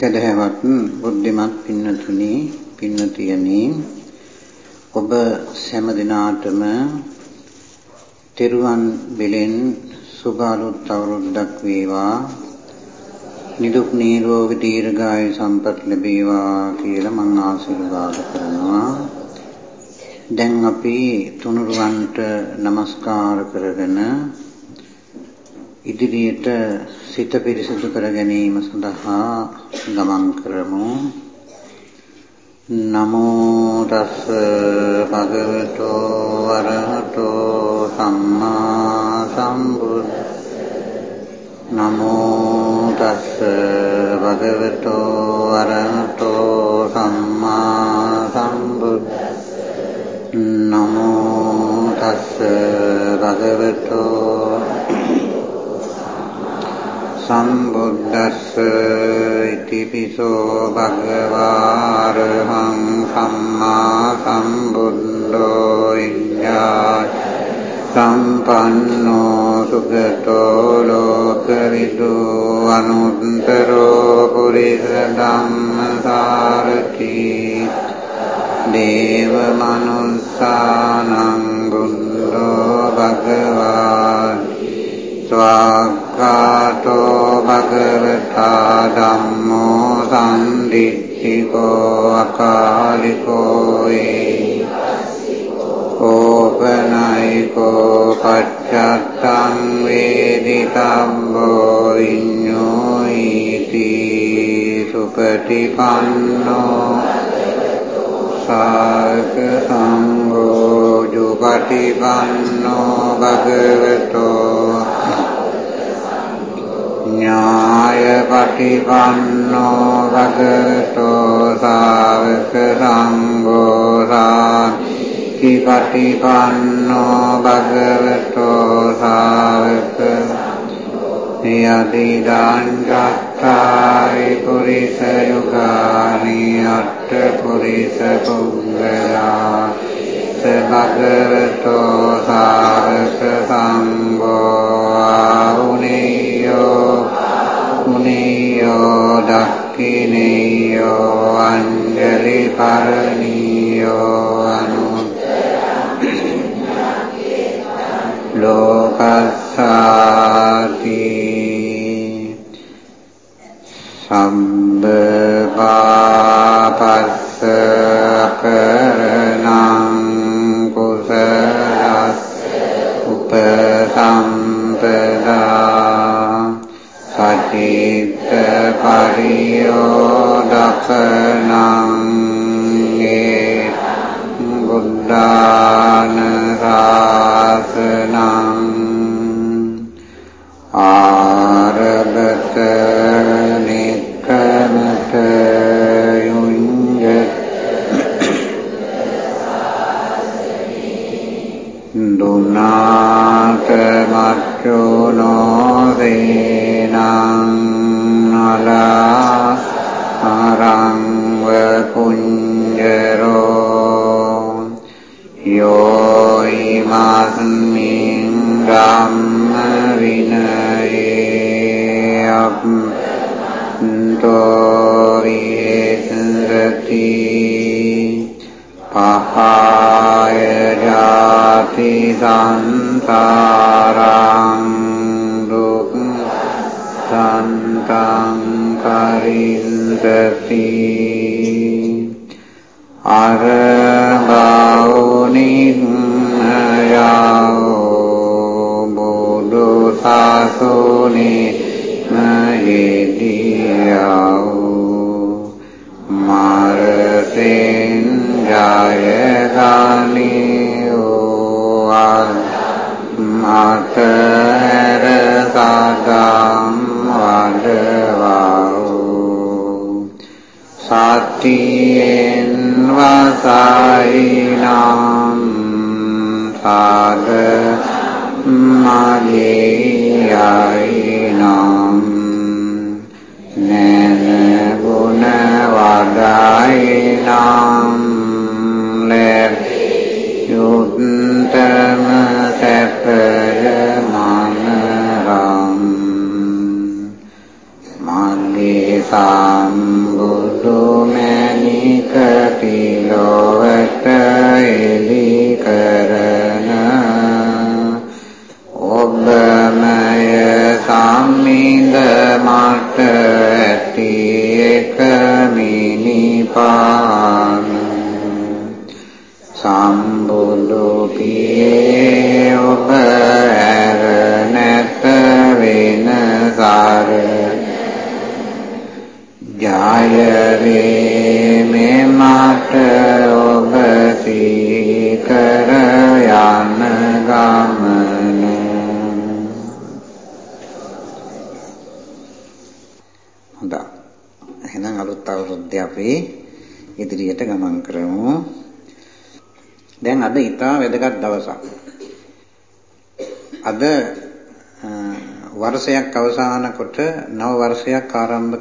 කදහැවත් බුද්ධිමත් පින්නතුනි පින්නතියනි ඔබ සෑම දිනාටම තෙරුවන් බෙලෙන් සුභ අලුත් අවුරුද්දක් වේවා. නිදුක් නිරෝගී දීර්ඝායු සම්පත් ලැබේවා කියලා මම ආශිර්වාද කරනවා. දැන් අපි තුනුරුවන්ට নমස්කාර කරගෙන ඉදිරියට සිත පිරිසිදු කර ගැනීම සඳහා ගමන් කරමු. නමෝ තස් භගවතෝ වරහතෝ සම්මා සම්බුද්ද. නමෝ තස් භගවතෝ වරහතෝ සම්මා සම්බුද්ද. නමෝ තස් භගවතෝ සම්බුද්දස්ස ඉතිපිසෝ භගවාරහං සම්මා සම්බුද්ධෝ ඉඤ්ඤා සම්පන්නෝ සුගතෝ ලෝකවිදු අනුත්තරෝ පුරිස ධම්මසාරති දේව මනුස්සානං බුද්ධෝ භගවාන් ස්වාක්ඛාතෝ භගවතා ධම්මෝ සම්දිත්තිකෝ අකාලිකෝ වේ ඕපනයිකෝ පච්චත්තං වේදිතම්බෝ විඤ්ඤෝ ඊති සුපටිපන්නෝ සාක සංඝෝ ජුපටිපන්නෝ භගවතෝ ඥායපටිපන්නෝ භගවතෝ සාවක සංඝෝ සාතිපටිපන්නෝ භගවතෝ සාවක යදිදාං චත්තාරි පුරිස යුගානි අට්ඨ පුරිස පුංගලා භගවතෝ සාවක සංඝෝ ආහුනේයෝ මුනියෝ දක්ඛිනේයෝ අංජලි පරණියෝ අනු ලෝකස්සාති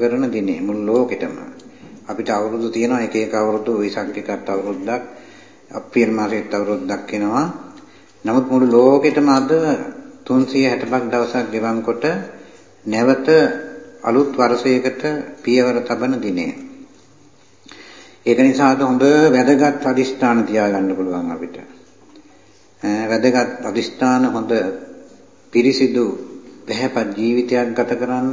කරන දිනේ මුළු ලෝකෙටම අපිට අවුරුදු තියෙනවා එක එක අවුරුදු වෙසක් එකත් අවුරුද්දක් අප්‍රේල් මාසෙත් අවුරුද්දක් එනවා නමුත් මුළු ලෝකෙටම අද 365ක් දවසක් ගෙවන් කොට නැවත අලුත් වර්ෂයකට පියවර තබන දිනය. ඒක නිසා අද හොඳ වැදගත් අදිෂ්ඨාන තියාගන්න පුළුවන් අපිට. වැදගත් අදිෂ්ඨාන හොඳ පිරිසිදු පැහැපත් ජීවිතයක් ගත කරන්න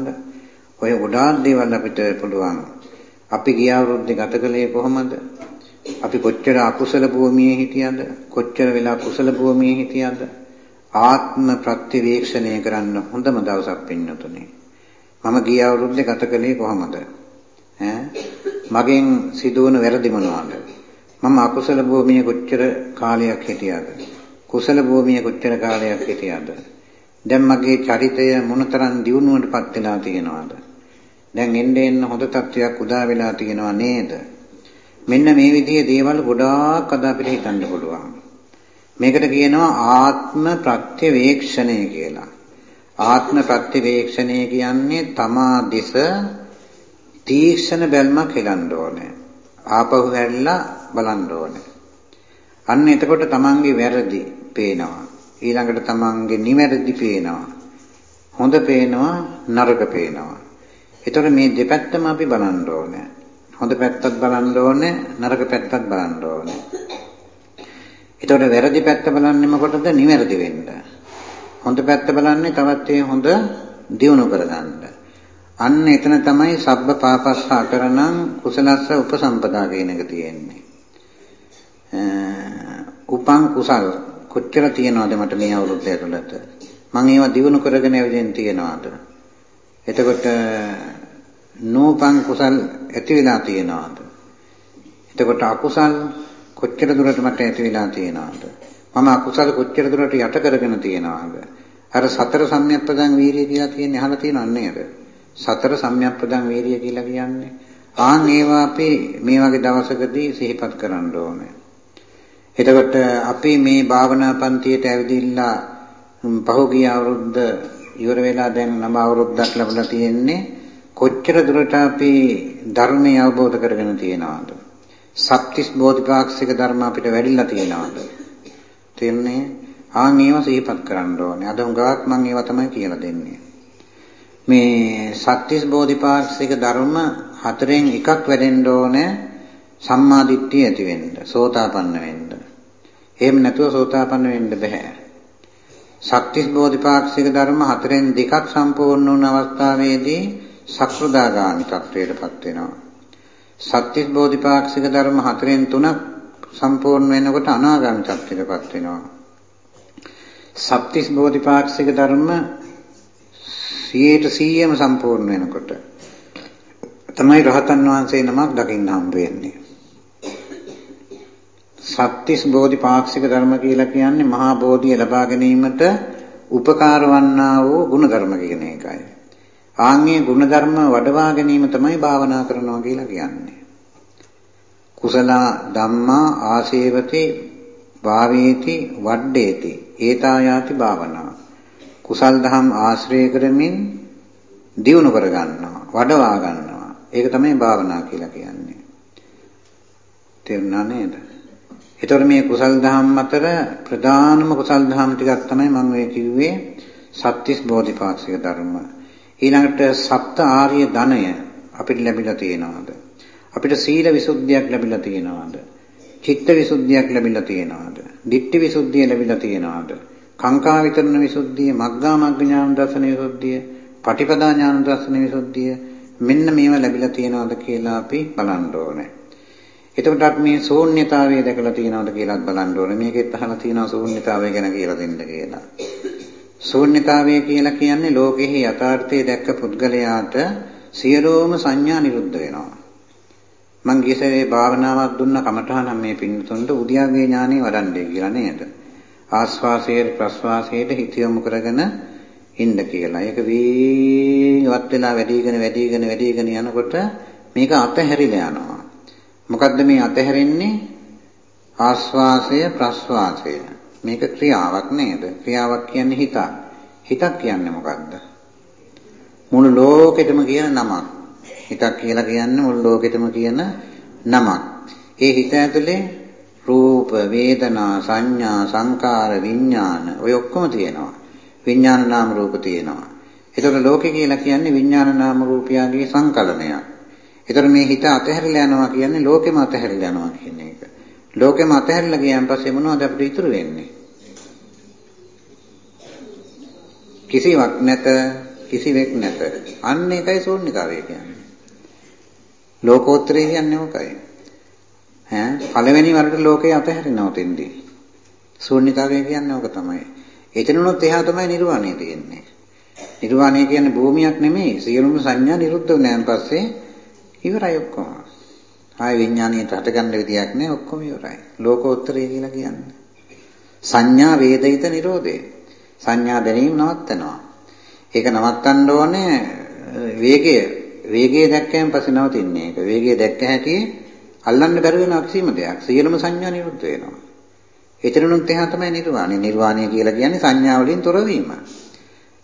ඔය ගොඩාක් දේවල් අපිට පුළුවන්. අපි ගිය අවුරුද්දේ ගත කළේ කොහොමද? අපි කොච්චර අකුසල භූමියේ හිටියද? කොච්චර වෙලා කුසල භූමියේ හිටියද? ආත්ම ප්‍රතිවීක්ෂණය කරන්න හොඳම දවසක් පින්නතුනේ. මම ගිය අවුරුද්දේ ගත කළේ කොහොමද? ඈ මගෙන් සිදුවන වැරදි මොනවාද? මම අකුසල භූමියේ කොච්චර කාලයක් හිටියද? කුසල භූමියේ කොච්චර කාලයක් හිටියද? දැන් මගේ චරිතය මොනතරම් දියුණුවටපත් වෙලා තියෙනවද? දැන් එන්න එන්න හොඳ තත්වයක් උදා වෙලා තියෙනව නේද? මෙන්න මේ විදිහේ දේවල් ගොඩාක් අද අපිට හිතන්න පුළුවන්. මේකට කියනවා ආත්ම ප්‍රත්‍යවේක්ෂණය කියලා. ආත්ම ප්‍රත්‍යවේක්ෂණය කියන්නේ තමා දෙස තීක්ෂණ බැල්මක් හෙලන්න ඕනේ. ආපහු හැරිලා බලන්න ඕනේ. අන්න එතකොට තමන්ගේ වැරදි පේනවා. ඊළඟට තමන්ගේ නිවැරදි පේනවා. හොඳ පේනවා නරක පේනවා. ඒතකොට මේ දෙපැත්තම අපි බලන්න ඕනේ. හොඳ පැත්තත් බලන්න ඕනේ නරක පැත්තත් බලන්න ඕනේ. ඒතකොට වැරදි පැත්ත බලන්නේ මොකටද? නිවැරදි වෙන්න. හොඳ පැත්ත බලන්නේ තවත් ඒ හොඳ දියුණු කරගන්න. අන්න එතන තමයි සබ්බ පාපස්ස අකරණං කුසලස්ස උපසම්පදා කියන එක තියෙන්නේ. උපං කුසල් කොච්චර තියනවද මට මේ අවුරුද්ද ඇතුළත? මම ඒවා දිනු කරගෙන ඇවිදින් තියනවාද? එතකොට නෝපං කුසල් ඇති වෙලා තියනවාද? එතකොට අකුසල් කොච්චර දුරට මට ඇති වෙලා තියනවාද? මම අකුසල කොච්චර දුරට යට කරගෙන තියනවාද? අර සතර සම්‍යක්පදං වීර්යය කියලා කියන්නේ අහලා තියෙනව නේද? සතර සම්‍යක්පදං වීර්යය කියලා කියන්නේ ආන් ඒවා අපි මේ වගේ දවසකදී සිහිපත් කරන්න ඕනේ. එතකොට අපි මේ භාවනා පන්තියට ඇවිදිලා පහුගිය අවුරුද්ද ඉවර වෙලා දැන් නව අවුරුද්දක් ලැබලා තියෙන්නේ කොච්චර දුරට අපි ධර්මය අවබෝධ කරගෙන තියෙනවද? සත්‍තිස් බෝධිපාක්ෂික ධර්ම අපිට වැඩිලා තියෙනවද? තේන්නේ? ආන් ඒවා සිහිපත් කරන්න ඕනේ. අද හුඟක් මම ඒවා තමයි කියලා දෙන්නේ. මේ සත්‍තිස් බෝධිපාක්ෂික ධර්ම හතරෙන් එකක් වැඩෙන්න ඕනේ සම්මා දිට්ඨිය ඇති වෙන්න, සෝතාපන්න වෙන්න. එහෙම නැතුව සෝතාපන්න වෙන්න බෑ. සත්‍තිස් බෝධිපාක්ෂික ධර්ම හතරෙන් දෙකක් සම්පූර්ණ වුණ අවස්ථාවේදී සක්‍රදාගාමි තත්වයටපත් වෙනවා. සත්‍තිස් බෝධිපාක්ෂික ධර්ම හතරෙන් තුනක් සම්පූර්ණ වෙනකොට අනාගාමි තත්වයටපත් වෙනවා. සත්‍තිස් බෝධිපාක්ෂික ධර්ම 100%ම සම්පූර්ණ වෙනකොට තමයි රහතන් වහන්සේ නමක් දකින්න හම්බ වෙන්නේ. සත්‍තිස් බෝධිපාක්ෂික ධර්ම කියලා කියන්නේ මහා බෝධිය ලබා ගැනීමට උපකාර වන්නා වූ ගුණධර්ම කියන එකයි. ආන්ගේ ගුණධර්ම වඩවා ගැනීම තමයි භාවනා කරනවා කියලා කියන්නේ. කුසල ධම්මා ආසේවති භාවේති වඩ්ඩේති ඒතායාති භාවනා. කුසල් දහම් ආශ්‍රය කරමින් දියුණු කර ගන්නවා, වඩවා ගන්නවා. ඒක තමයි භාවනා කියලා කියන්නේ. තේරුණා නේද? එතකොට මේ කුසල් දහම් අතර ප්‍රධානම කුසල් දහම් ටිකක් තමයි මම මේ කිව්වේ සත්‍තිස් බෝධිපාක්ෂික ධර්ම. ඊළඟට සප්ත ආර්ය ධනය අපිට ලැබිලා තියෙනවද? අපිට සීල විසුද්ධියක් ලැබිලා තියෙනවද? චිත්ත විසුද්ධියක් ලැබිලා තියෙනවද? ditthi විසුද්ධිය ලැබිලා තියෙනවද? කාංකා විතරණ විසුද්ධිය, මග්ගා මග්ග ඥාන දර්ශන විසුද්ධිය, පටිපදා ඥාන දර්ශන විසුද්ධිය මෙන්න මේවා ලැබිලා තියෙනවද කියලා අපි බලන්න ඕනේ. එතකොට අපි මේ ශූන්‍යතාවය දැකලා තියෙනවද කියලාත් බලන්න ඕනේ. මේකෙත් අහලා තියෙනවා ශූන්‍යතාවය ගැන කියලා දෙන්න කියලා. ශූන්‍යතාවය කියලා කියන්නේ ලෝකෙහි යථාර්ථය දැක්ක පුද්ගලයාට සියලුම සංඥා නිරුද්ධ වෙනවා. මං ගියසේ භාවනාවක් දුන්න කමඨහනම් මේ පින්නතුන්ට උද්‍යාවේ ඥානෙ වඩන්නේ කියලා නේද? ආස්වාසයේ ප්‍රස්වාසයේ හිත යොමු කරගෙන ඉන්න කියලා. ඒක වේගවත් වෙලා වැඩිගෙන වැඩිගෙන වැඩිගෙන යනකොට මේක අතහැරිලා යනවා. මොකද්ද මේ අතහැරෙන්නේ? ආස්වාසය ප්‍රස්වාසය. මේක ක්‍රියාවක් නේද? ක්‍රියාවක් කියන්නේ හිතක්. හිතක් කියන්නේ මොකද්ද? මුළු ලෝකෙටම කියන නමක්. හිතක් කියලා කියන්නේ මුළු ලෝකෙටම කියන නමක්. ඒ හිත ඇතුලේ රූප, වේදනා, සංඥා, සංකාර, විඥාන ඔය ඔක්කොම තියෙනවා. විඥාන නාම රූප තියෙනවා. ඒතකොට ලෝකේ කියලා කියන්නේ විඥාන නාම රූපයගේ සංකලනයක්. ඒතර මේ හිත අතහැරලා යනවා කියන්නේ ලෝකෙම අතහැරලා යනවා කියන එක. ලෝකෙම අතහැරලා ගියන් පස්සේ මොනවද අපිට ඉතුරු වෙන්නේ? කිසිවක් නැත, කිසිවෙක් නැත. අන්න ඒකයි ශූන්‍යතාවය කියන්නේ. ලෝකෝත්තරය කියන්නේ මොකයි? ඈ පළවෙනි වරට ලෝකේ අතහැරෙනවා තෙන්දී. ශූන්‍යතාවය කියන්නේ ඕක තමයි. එතනනොත් එහා තමයි නිර්වාණය තියෙන්නේ. නිර්වාණය කියන්නේ භූමියක් නෙමෙයි. සියලුම සංඥා නිරුද්ධ වුණාන් පස්සේ ඉවරයි ඔක්කොම. ආය විඥාණයට හටගන්න විදියක් නෑ ඔක්කොම ඉවරයි. ලෝකෝත්තරය කියලා කියන්නේ. සංඥා වේදිත නිරෝධය. සංඥා දැනීම නවත්තනවා. ඒක නවත්තන්න ඕනේ වේගය වේගය දැක්කයන් පස්සේ නවතින්නේ ඒක. වේගය දැක්ක හැටි අල්ලන්න බැරි වෙන කිසිම දෙයක්. සියලුම සංඥා නිරුද්ධ වෙනවා. එතනනුත් එහා තමයි නිර්වාණය. නිර්වාණය කියලා කියන්නේ සංඥා වලින් තොරවීම.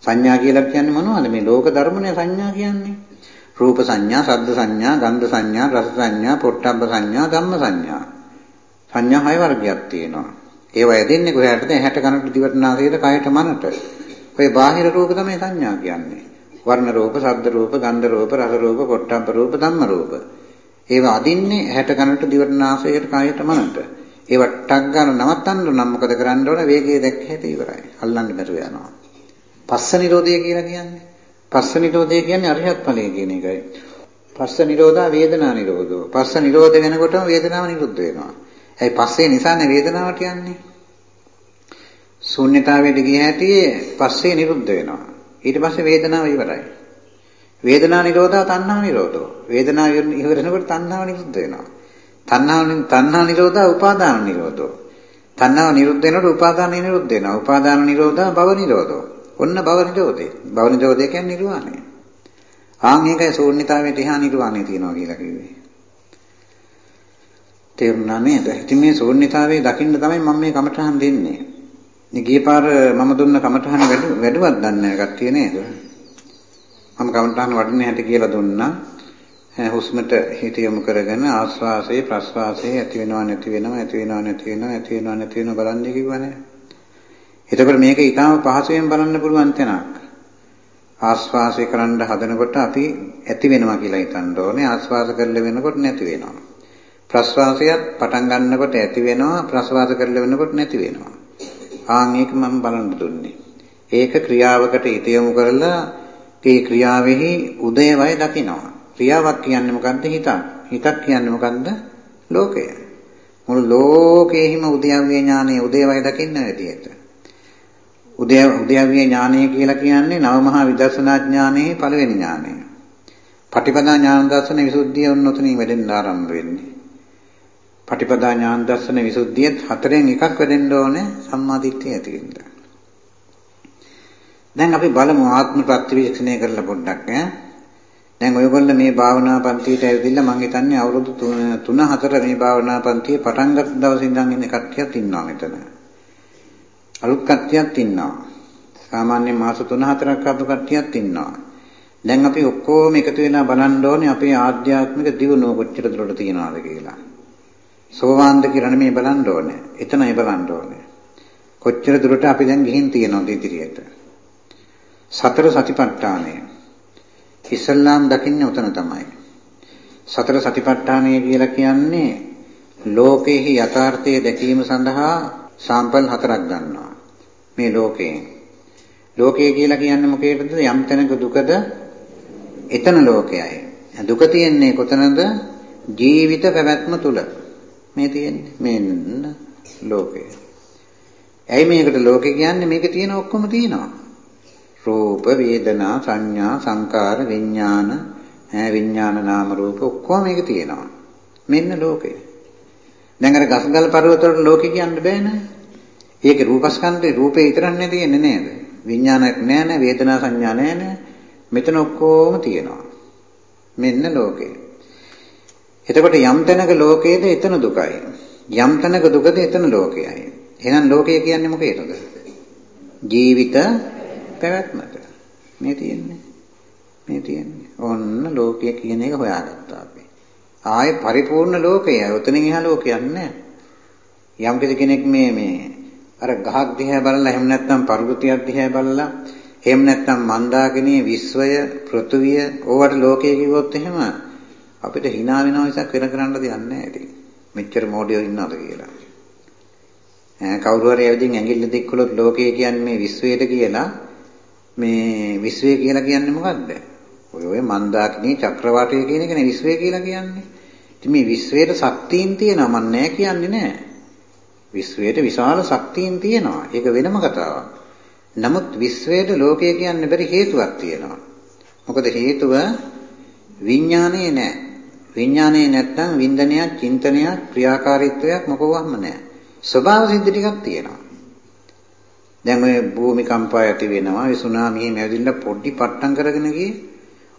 සංඥා කියලා කියන්නේ මොනවද? මේ ලෝක ධර්මනේ සංඥා කියන්නේ. රූප සංඥා, ශබ්ද සංඥා, ගන්ධ සංඥා, රස සංඥා, පොට්ටබ්බ සංඥා, ධම්ම සංඥා. සංඥා හය වර්ගයක් තියෙනවා. ඒවා යදෙන්නේ කොහේටද? ඇහැට කනට දිවට නාසයට කයට මනට. ඔය බාහිර රූප තමයි සංඥා කියන්නේ. වර්ණ රූප, ශබ්ද රූප, ගන්ධ රූප, රස රූප, පොට්ටබ්බ රූප, ධම්ම රූප. ඒවා අදින්නේ ඇහැට කනට දිවට නාසයට කයට මනට. ඒවා ටක් ගන්න නවත්තන්න නම් මොකද කරන්න ඕන? වේගය දැක්ක හැටි ඉවරයි. අල්ලන්න බැරුව යනවා. පස්ස නිරෝධය කියලා කියන්නේ පස්ස නිරෝධය කියන්නේ අරිහත් ඵලය කියන එකයි. පස්ස නිරෝධා වේදනා නිරෝධෝ. පස්ස නිරෝධ වෙනකොටම වේදනාව නිරුද්ධ වෙනවා. ඇයි පස්සේ නිසානේ වේදනාවට යන්නේ? ශූන්‍යතාවයට ගිය හැටි පස්සේ නිරුද්ධ වෙනවා. ඊට පස්සේ වේදනාව ඉවරයි. වේදනා නිරෝධා තණ්හා නිරෝධෝ. වේදනාව ඉවර වෙනකොට තණ්හාව නිරුද්ධ වෙනවා. තණ්හාව තණ්හා නිරෝධා උපාදාන නිරෝධෝ. තණ්හාව නිරුද්ධ වෙනකොට උපාදාන නිරුද්ධ වෙනවා. උපාදාන නිරෝධා භව නිරෝධෝ. ඔන්න භව නිරෝධය. භව නිරෝධය කියන්නේ නිර්වාණය. ආන් ඒකයි ශූන්‍යතාවයට එහා නිර්වාණය තියෙනවා කියලා කිව්වේ. තේරුණා නේද? ඉතින් මේ ශූන්‍යතාවයේ දකින්න තමයි මම මේ කමඨහන් දෙන්නේ. මේ ගිය පාර මම දුන්න කමඨහන වැඩුවක් දන්නේ නැහැ කට්ටිය නේද? මම කමඨහන් වඩන්නේ හැටි කියලා දුන්නා. හුස්මට හිත යොමු කරගෙන ආස්වාසයේ ප්‍රස්වාසයේ ඇති වෙනව නැති වෙනව ඇති වෙනව නැති වෙනව ඇති වෙනව නැති වෙනව බලන්නේ කිව්වනේ. එතකොට මේක ඊටාම පහසුවෙන් බලන්න පුළුවන් තැනක්. ආස්වාසය කරන්න හදනකොට අපි ඇති වෙනවා කියලා හිතන්න ඕනේ. ආස්වාස කරලා වෙනකොට නැති වෙනවා. ප්‍රස්වාසයත් පටන් ගන්නකොට ඇති වෙනවා. ප්‍රස්වාස කරලා වෙනකොට නැති වෙනවා. ආන් ඒක මම බලන්න දුන්නේ. ඒක ක්‍රියාවකට හිත යොමු කරලා ඒ ක්‍රියාවෙහි උදේවය දකිනවා. ක්‍රියාවක් කියන්නේ මොකද්ද? හිතක්. හිතක් කියන්නේ මොකද්ද? ලෝකය. මුළු ලෝකෙහිම උද්‍යව්‍ය ඥානය උදේවය දකින්න විදියට. උදය උද්‍යව්‍ය ඥානය කියලා කියන්නේ නව මහා විදර්ශනා ඥානයේ පළවෙනි ඥානය. පටිපදා ඥාන දර්ශන විසුද්ධිය ඔන්නතනින් වැඩෙන්න ආරම්භ වෙන්නේ. පටිපදා ඥාන දර්ශන විසුද්ධියත් හතරෙන් එකක් වැඩෙන්න ඕනේ සම්මාදිට්ඨිය ඇති වෙන්න. දැන් අපි බලමු ආත්ම ප්‍රතිවික්ෂණය කරලා පොඩ්ඩක් ඈ. දැන් ඔයගොල්ලෝ මේ භාවනා පන්තියට ඇවිදilla මම හිතන්නේ අවුරුදු 3 4 මේ භාවනා පන්තියේ පටන් ගත්ත දවසේ ඉඳන් ඉන්න කට්ටියක් ඉන්නවා මෙතන. අලුත් කට්ටියක් ඉන්නවා. සාමාන්‍ය මාස 3-4ක් ආපු කට්ටියක් ඉන්නවා. දැන් අපි ඔක්කොම එකතු වෙලා බලන්න ඕනේ අපේ ආධ්‍යාත්මික දියුණුව කොච්චර දුරට තියෙනවද කියලා. සෝවාන්ද කියලා නෙමෙයි බලන්න ඕනේ. එතනයි බලන්න ඕනේ. කොච්චර දුරට අපි දැන් ගිහින් තියෙනවද ඉදිරියට. සතර සතිපට්ඨානය. ඉස්ලාම් දකින්නේ උතන තමයි. සතර සතිපට්ඨානය කියලා කියන්නේ ලෝකෙහි යථාර්ථය දැකීම සඳහා සාම්පල් හතරක් ගන්නවා. මේ ලෝකයෙන්. ලෝකය කියලා කියන්නේ මොකේද? යම් තැනක දුකද එතන ලෝකයයි. දුක තියෙන්නේ කොතනද? ජීවිත පැවැත්ම තුල. මේ තියෙන්නේ මෙන්න ලෝකය. ඇයි මේකට ලෝකේ කියන්නේ මේක තියෙන ඔක්කොම තියෙනවා. රූප, වේදනා, සංඥා, සංකාර, විඥාන, ඈ විඥාන නාම රූප ඔක්කොම මේක තියෙනවා. මෙන්න ලෝකය. දැන් අර ගස්ගල් පර්වත වල ලෝකෙ කියන්න බෑනේ. ඒකේ රූපස්කන්ධේ රූපේ විතරක් නේ තියෙන්නේ නේද? විඥානයක් නෑ නෑ, වේදනා සංඥා නෑ නෑ. මෙතන ඔක්කොම තියෙනවා. මෙන්න ලෝකේ. එතකොට යම් තැනක ලෝකයේද එතන දුකයි. යම් තැනක දුකද එතන ලෝකයයි. එහෙනම් ලෝකය කියන්නේ මොකේද? ජීවිත පැවැත්මට. මේ තියෙන්නේ. මේ තියෙන්නේ. ඔන්න ලෝකය කියන එක හොයාගත්තා අපි. ආයේ පරිපූර්ණ ලෝකය. උතනින් එහා ලෝකයක් නැහැ. යම් කෙනෙක් මේ මේ අර ගහක් දිහා බලලා එහෙම නැත්නම් පර්වතයක් දිහා බලලා එහෙම නැත්නම් මන්දාකිණී විශ්වය පෘථුවිය ඕවට ලෝකය කිව්වොත් එහෙම අපිට hina වෙනවා මිසක් වෙන කරන්න දෙයක් නැහැ ඉතින්. මෙච්චර මොඩියෝ ඉන්නවද කියලා. ඈ කවුරු හරි ඇවිදින් ඇඟිල්ල දික්කොලොත් ලෝකය කියන්නේ මේ විශ්වයට කියලා මේ විශ්වය කියලා කියන්නේ මොකද්ද? ඔය ඔය මන්දාකිණී චක්‍රවාටය කියන එකනේ විශ්වය කියලා කියන්නේ. ඉතින් මේ විශ්වයට ශක්තියින් තියෙනවා මම නෑ කියන්නේ නෑ. විශ්වයට විශාල ශක්තියින් තියෙනවා. ඒක වෙනම කතාවක්. නමුත් විශ්වයට ලෝකය කියන්න බැරි හේතුවක් තියෙනවා. මොකද හේතුව විඥානයේ නෑ. විඥානයේ නැත්තම් වින්දනයක්, චින්තනයක්, ක්‍රියාකාරීත්වයක් මොකවත්ම නෑ. ස්වභාව සිද්ධ ටිකක් තියෙනවා. දැන් ඔය භූමිකම්පා ඇති වෙනවා, ඒ සුනාමි එහෙම ඇවිදින්න පොඩි පට්ටම් කරගෙන ගියේ.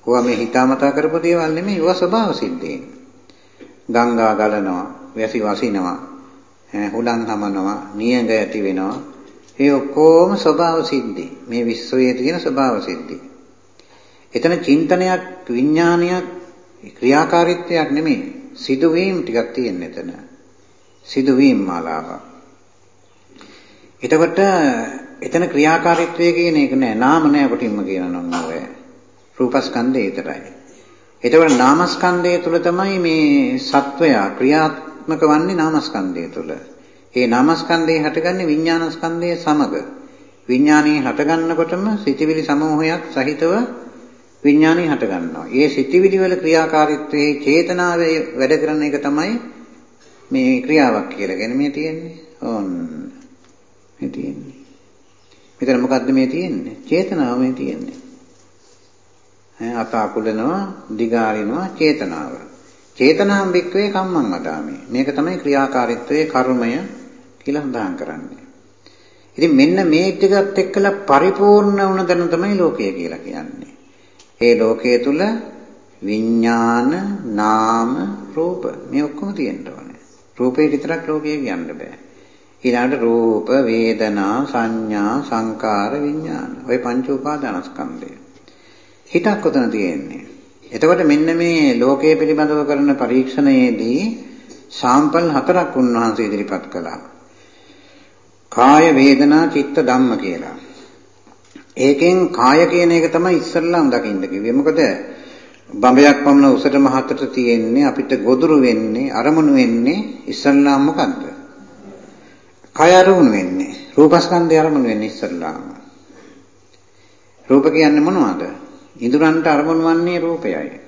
ඕවා මේ හිතාමතා කරපු දේවල් නෙමෙයි, ඒවා ස්වභාව සිද්ධීන්. ගංගා ගලනවා, වැසි වසිනවා, හුලං හමනවා, නියඟ ඇති වෙනවා. ඒ ඔක්කොම ස්වභාව සිද්ධි. මේ විශ්වයේ තියෙන ස්වභාව සිද්ධි. එතන චින්තනයක්, විඥානයක්, ක්‍රියාකාරීත්වයක් නෙමෙයි. සිදුවීම් ටිකක් තියෙන එතන. සිදුවීම් මාලාවක්. එතකොට එතන ක්‍රියාකාරීත්වය කියන එක නෑ. නාම නෑ කොටින්ම කියනවා නම් ඔය. රූපස්කන්ධය විතරයි. එතකොට නාමස්කන්ධය තුල තමයි මේ සත්වයා ක්‍රියාත්මක වන්නේ නාමස්කන්ධය තුල. ඒ නාමස්කන්ධය හටගන්නේ විඥානස්කන්ධය සමග. විඥානයේ හටගන්නකොටම සිටිවිලි සමූහයක් සහිතව විඥානය හටගන්නවා. ඒ සිටිවිලි වල ක්‍රියාකාරීත්වයේ චේතනාවේ වැඩ කරන එක තමයි මේ ක්‍රියාවක් කියලා කියන්නේ මේ තියෙන්නේ. ඕන්න. මේ තියෙන්නේ. මෙතන මොකද්ද මේ තියෙන්නේ? චේතනාව මේ තියෙන්නේ. ඈ අත අකුලනවා, දිගාරිනවා චේතනාව. චේතනාම් වික්‍රේ කම්මං වදාමේ. මේක තමයි ක්‍රියාකාරීත්වයේ කර්මය කියලා සඳහන් කරන්නේ. ඉතින් මෙන්න මේ ටිකත් එක්කලා පරිපූර්ණ වුණ දැන තමයි ලෝකය කියලා කියන්නේ. ඒ ලෝකයේ තුල විඥාන, නාම, රූප මේ ඔක්කොම තියෙන්න ඕනේ. රූපේ විතරක් ලෝකය කියන්න බෑ. ඊළඟට රූප, වේදනා, සංඥා, සංකාර, විඥාන. ওই පංච උපාදානස්කන්ධය. හිතක් උතන තියෙන්නේ. එතකොට මෙන්න මේ ලෝකයේ පිළිබඳව කරන පරීක්ෂණයේදී සාම්පල් හතරක් උන්වහන්සේ ඉදිරිපත් කළා. කාය වේදනා චිත්ත ධම්ම කියලා. ඒකෙන් කාය කියන එක තමයි ඉස්සල්ලාම දකින්න කිව්වේ. මොකද බඹයක් පමණ උසට මහතට තියෙන්නේ අපිට ගොදුරු වෙන්නේ අරමුණු වෙන්නේ ඉස්සල්ලාම මොකද්ද? කය අරමුණු වෙන්නේ. රූපස්කන්ධය අරමුණු වෙන්නේ ඉස්සල්ලාම. රූප කියන්නේ මොනවද? ඉඳුරන්ට අරමුණු වන්නේ රූපයයි.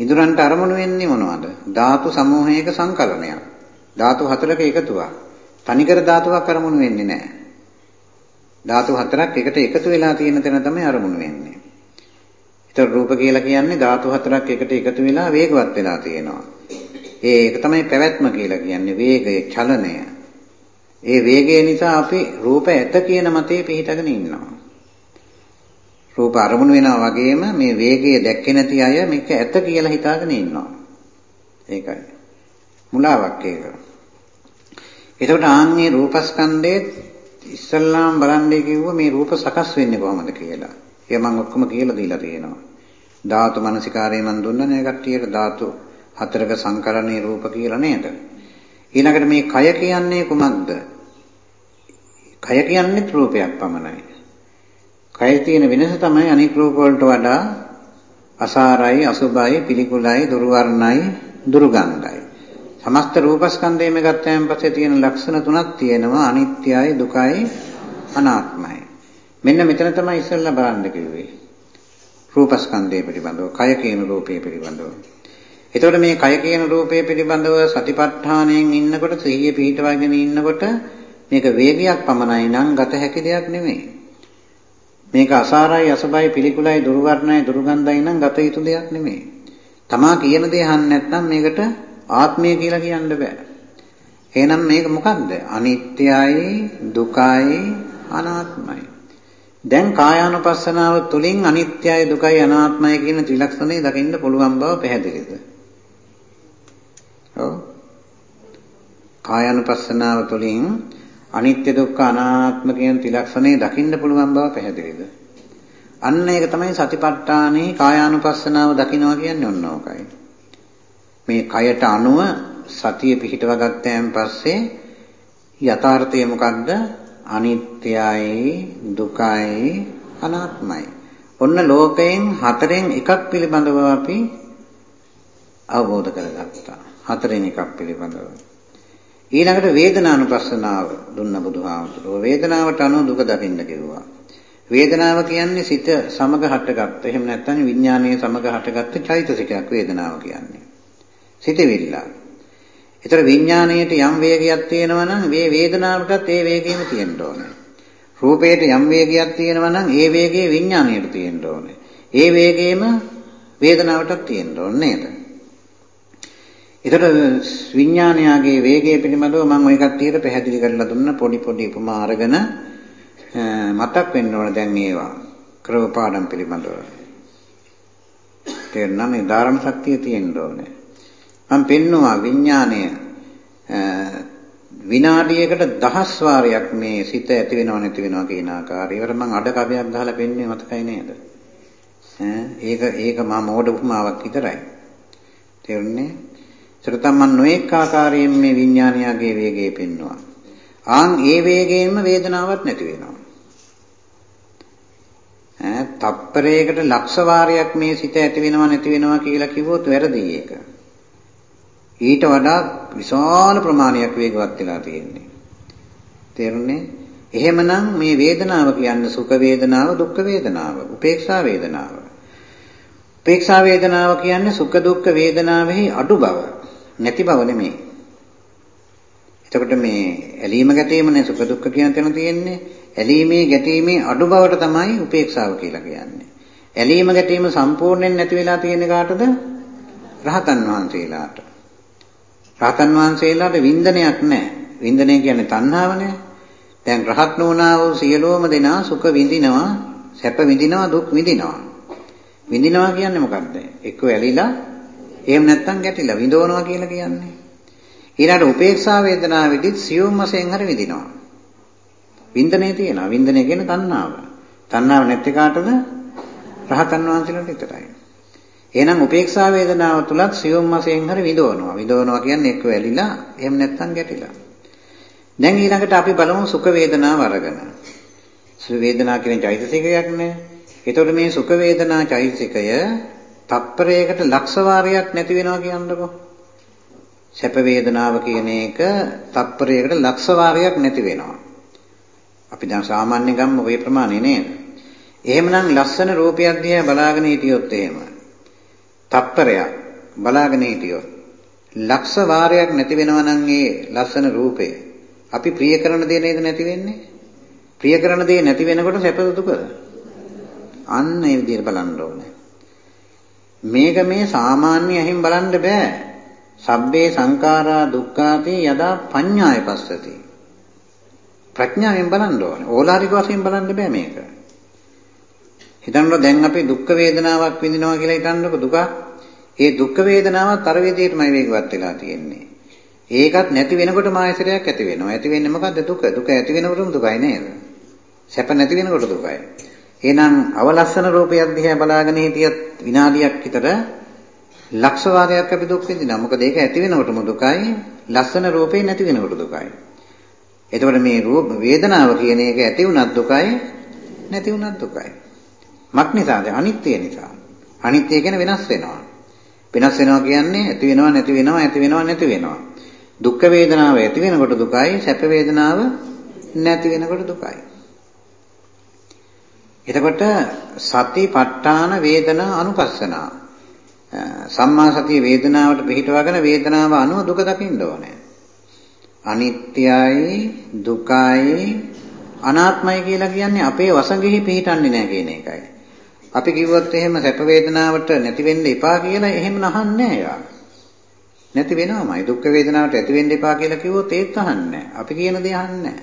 ඉඳුරන්ට අරමුණු වෙන්නේ මොනවද? ධාතු සමූහයක සංකලනයක්. ධාතු හතරක එකතුවක්. තනිකර ධාතුවක් අරමුණු වෙන්නේ නැහැ. ධාතු හතරක් එකට එකතු වෙලා තියෙන තැන තමයි අරමුණු වෙන්නේ. ඒතර රූප කියලා කියන්නේ ධාතු හතරක් එකට එකතු වෙලා වේගවත් වෙලා තියෙනවා. ඒක තමයි පැවැත්ම කියලා කියන්නේ වේගය, චලනය. ඒ වේගය නිසා අපි රූප ඇත කියන මතේ පිහිටගෙන ඉන්නවා. රූප අරමුණු වෙනවා වගේම මේ වේගය දැක්කේ නැති අය මේක ඇත කියලා හිතාගෙන ඉන්නවා. ඒකයි. මුලාවක් ඒක. එතකොට ආන්නේ රූපස්කන්ධයේ ඉස්සල්ලාම් බලන්නේ කිව්ව මේ රූප සකස් වෙන්නේ කොහොමද කියලා. ඒක මම ඔක්කොම කියලා දීලා තියෙනවා. ධාතු මනසිකාරය මන් දුන්නා නේ කට්ටියට ධාතු හතරක සංකරණේ රූප කියලා නේද? ඊළඟට මේ කය කියන්නේ කුමක්ද? කය කියන්නේ රූපයක් පමණයි. කය තියෙන වෙනස තමයි අනික් රූප වලට වඩා අසාරයි, අසුභයි, පිළිකුලයි, දුර්වර්ණයි, දුර්ගන්ධයි. සමස්ත රූපස්කන්ධයම ගත්තයන් පස්සේ තියෙන ලක්ෂණ තුනක් තියෙනවා අනිත්‍යයි, දුකයි, අනාත්මයි. මෙන්න මෙතන තමයි ඉස්සෙල්ලා බලන්න කිව්වේ. රූපස්කන්ධය පිළිබඳව, කය කියන රූපය පිළිබඳව. එතකොට මේ කය කියන රූපය පිළිබඳව සතිපට්ඨානයෙන් ඉන්නකොට සිහිය පිහිටවගෙන ඉන්නකොට මේක වේගයක් පමණයි නම් ගත හැකි දෙයක් නෙමෙයි. මේක අසාරයි අසබයි පිළිකුලයි දුර්වර්ණයි දුර්ගන්ධයි නම් ගත යුතු දෙයක් නෙමෙයි. තමා කියන දේ අහන්න නැත්නම් මේකට ආත්මය කියලා කියන්න බෑ. එහෙනම් මේක මොකක්ද? අනිත්‍යයි, දුකයි, අනාත්මයි. දැන් කායානුපස්සනාව තුළින් අනිත්‍යයි, දුකයි, අනාත්මයි කියන ත්‍රිලක්ෂණය දකින්න පුළුවන් බව පැහැදිලිද? ඔව්. කායානුපස්සනාව තුළින් අනිත්‍ය දුක්ඛ අනාත්ම කියන ත්‍රිලක්ෂණය දකින්න පුළුවන් බව පැහැදිලිද? අන්න ඒක තමයි සතිපට්ඨානේ කායානුපස්සනාව දකින්නවා කියන්නේ ඔන්න ඕකයි. මේ කයට අනුව සතිය පිහිටව ගත්තයන් පස්සේ යථාර්ථය මොකක්ද? අනිත්‍යයි, දුකයි, අනාත්මයි. ඔන්න ලෝකයෙන් හතරෙන් එකක් පිළිබඳව අපි අවබෝධ කරගත්තා. හතරෙන් එකක් පිළිබඳව. ඊළඟට වේදනානුපස්සනාව දුන්න බුදුහාමුදුරුවෝ. වේදනාවට අනුව දුක දකින්න කිව්වා. වේදනාව කියන්නේ සිත සමග හටගත්ත. එහෙම නැත්නම් විඥානයේ සමග හටගත්ත චෛතසිකයක් වේදනාව කියන්නේ. සිතවිල්ල. ඒතර විඥාණයට යම් වේගයක් තියෙනවා නම් මේ වේදනාවටත් ඒ වේගයම තියෙන්න ඕනේ. රූපයට යම් වේගයක් තියෙනවා නම් ඒ වේගය විඥාණයට තියෙන්න ඕනේ. ඒ වේගයම වේදනාවටත් තියෙන්න ඕනේ නේද? ඒතර විඥානයාගේ වේගය පිළිබඳව මම ওই කට්ටියට පැහැදිලි කරලා දුන්න පොඩි පොඩි උපමා අරගෙන මතක් වෙන්න ඕන දැන් ඒවා ක්‍රම පාඩම් පිළිබඳව. තේරුණා මේ ධාරණ ශක්තිය තියෙන්න ඕනේ. මම පෙන්නවා විඥාණය විනාඩියකට දහස් වාරයක් මේ සිත ඇති වෙනව නැති වෙනව කියන ආකාරය. ඒකට මම අඩ කවයක් ගහලා පෙන්න්නේ මතකයි නේද? ඈ ඒක ඒක මම මෝඩ උපමාවක් විතරයි. තේරුණේ? ඒකට තමයි මම නොඑක ආකාරයෙන් මේ විඥානයගේ වේගය පෙන්නවා. ආන් ඒ වේගයෙන්ම වේදනාවක් නැති වෙනවා. ඈ තප්පරයකට ලක්ෂ වාරයක් මේ සිත ඇති වෙනව නැති වෙනවා කියලා කිව්වොත් වැරදි ඒක. ඊට වඩා විශාල ප්‍රමාණයක් වේගවත් වෙලා තියෙන්නේ. තේරුණේ? එහෙමනම් මේ වේදනාව කියන්නේ සුඛ වේදනාව, දුක්ඛ වේදනාව, උපේක්ෂා වේදනාව. උපේක්ෂා වේදනාව කියන්නේ සුඛ දුක්ඛ වේදනාවෙහි අඩු බව, නැති බව නෙමෙයි. එතකොට මේ ඇලීම ගැටීමනේ සුඛ දුක්ඛ කියන තැන තියෙන්නේ. ඇලීමේ ගැටීමේ අඩු බවට තමයි උපේක්ෂාව කියලා කියන්නේ. ඇලීම ගැටීම සම්පූර්ණයෙන් නැති වෙලා තියෙන කාටද? රහතන් වහන්සේලාට. රහතන් වහන්සේලාට වින්දනයක් නැහැ. වින්දනය කියන්නේ තණ්හාවනේ. දැන් රහත් නොවනා වූ සියලුම දෙනා සුඛ විඳිනවා, සැප විඳිනවා, දුක් විඳිනවා. විඳිනවා කියන්නේ මොකක්ද? එක්ක ඇලිලා, එහෙම නැත්නම් ගැටිලා විඳවනවා කියලා කියන්නේ. ඊළඟට උපේක්ෂා වේදනාවෙදිත් සියුම් වශයෙන් හරි විඳිනවා. වින්දනය තියෙනවා. වින්දනය කියන්නේ තණ්හාව. තණ්හාව නැති කාටද? රහතන් වහන්සේලාට විතරයි. එහෙනම් උපේක්ෂා වේදනාව තුලත් සියුම් වශයෙන් හරි විඳවනවා. විඳවනවා කියන්නේ එක්ක වැලිලා එහෙම නැත්නම් ගැටිලා. දැන් ඊළඟට අපි බලමු සුඛ වේදනාව අරගෙන. සුඛ වේදනා කියන්නේ චෛතසිකයක් නේ. එතකොට මේ සුඛ වේදනා චෛතසිකය තප්පරයකට ලක්ෂ වාරයක් නැති වෙනවා කියන්නකෝ. සැප වේදනාව කියන එක තප්පරයකට ලක්ෂ වාරයක් නැති වෙනවා. අපි දැන් සාමාන්‍ය ගම්ම ওই ප්‍රමාණය නේද? එහෙමනම් ලස්සන රූපයක් දිහා බලාගෙන හිටියොත් එහෙම තප්පරයක් බලාගෙන හිටියොත් ලක්ෂ වාරයක් නැති වෙනවා නම් ඒ ලස්සන රූපේ අපි ප්‍රිය කරන දේ නේද නැති වෙන්නේ ප්‍රිය කරන දේ නැති වෙනකොට සැප දුකද අන්න ඒ විදිහට බලන්න ඕනේ මේක මේ සාමාන්‍ය ඇහින් බලන්න බෑ සබ්බේ සංඛාරා දුක්ඛාති යදා පඤ්ඤාය පස්සති ප්‍රඥාවෙන් බලන්න ඕනේ ඕලාරික වශයෙන් බලන්න බෑ මේක හිතන්න දැන් අපි දුක් වේදනාවක් විඳිනවා කියලා හිතන්නකො දුක. ඒ දුක් වේදනාවත් අර විදිහටමයි වේගවත් වෙලා තියෙන්නේ. ඒකත් නැති වෙනකොට මායසරයක් ඇති වෙනවා. ඇති වෙන්නේ මොකද්ද දුක? දුක ඇති වෙනකොටම දුකයි නේද? සැප නැති වෙනකොට දුකයි. එහෙනම් අවලස්සන රූපයක් දිහා බලාගෙන හිටියත් විනාඩියක් විතර ලක්ෂ වාරයක් අපි දුක් විඳිනවා. මොකද ඒක ඇති වෙනකොටම දුකයි, ලස්සන රූපේ නැති වෙනකොට දුකයි. එතකොට මේ රූප වේදනාව කියන එක ඇති වුණත් දුකයි, නැති වුණත් දුකයි. මක් නිසාද? අනිත්‍ය නිසා. අනිත්‍ය කියන්නේ වෙනස් වෙනවා. වෙනස් වෙනවා කියන්නේ ඇති වෙනවා නැති වෙනවා ඇති වෙනවා නැති වෙනවා. දුක් වේදනාව ඇති වෙනකොට දුකයි සැප වේදනාව නැති වෙනකොට දුකයි. එතකොට සතිපට්ඨාන වේදනා අනුපස්සනා සම්මා සතිය වේදනාවට පිටවගෙන වේදනාව අනුව දුක දකින්න ඕනේ. අනිත්‍යයි දුකයි අනාත්මයි කියලා කියන්නේ අපේ වසඟෙහි පිහිටන්නේ නැහැ කියන එකයි. අපි කිව්වොත් එහෙම සැප වේදනාවට නැති වෙන්න එපා කියලා එහෙම නහන්නේ නැහැ නැති වෙනවමයි දුක් වේදනාවට ඇති වෙන්න එපා කියලා කිව්වොත් ඒත් අහන්නේ අපි කියන දේ අහන්නේ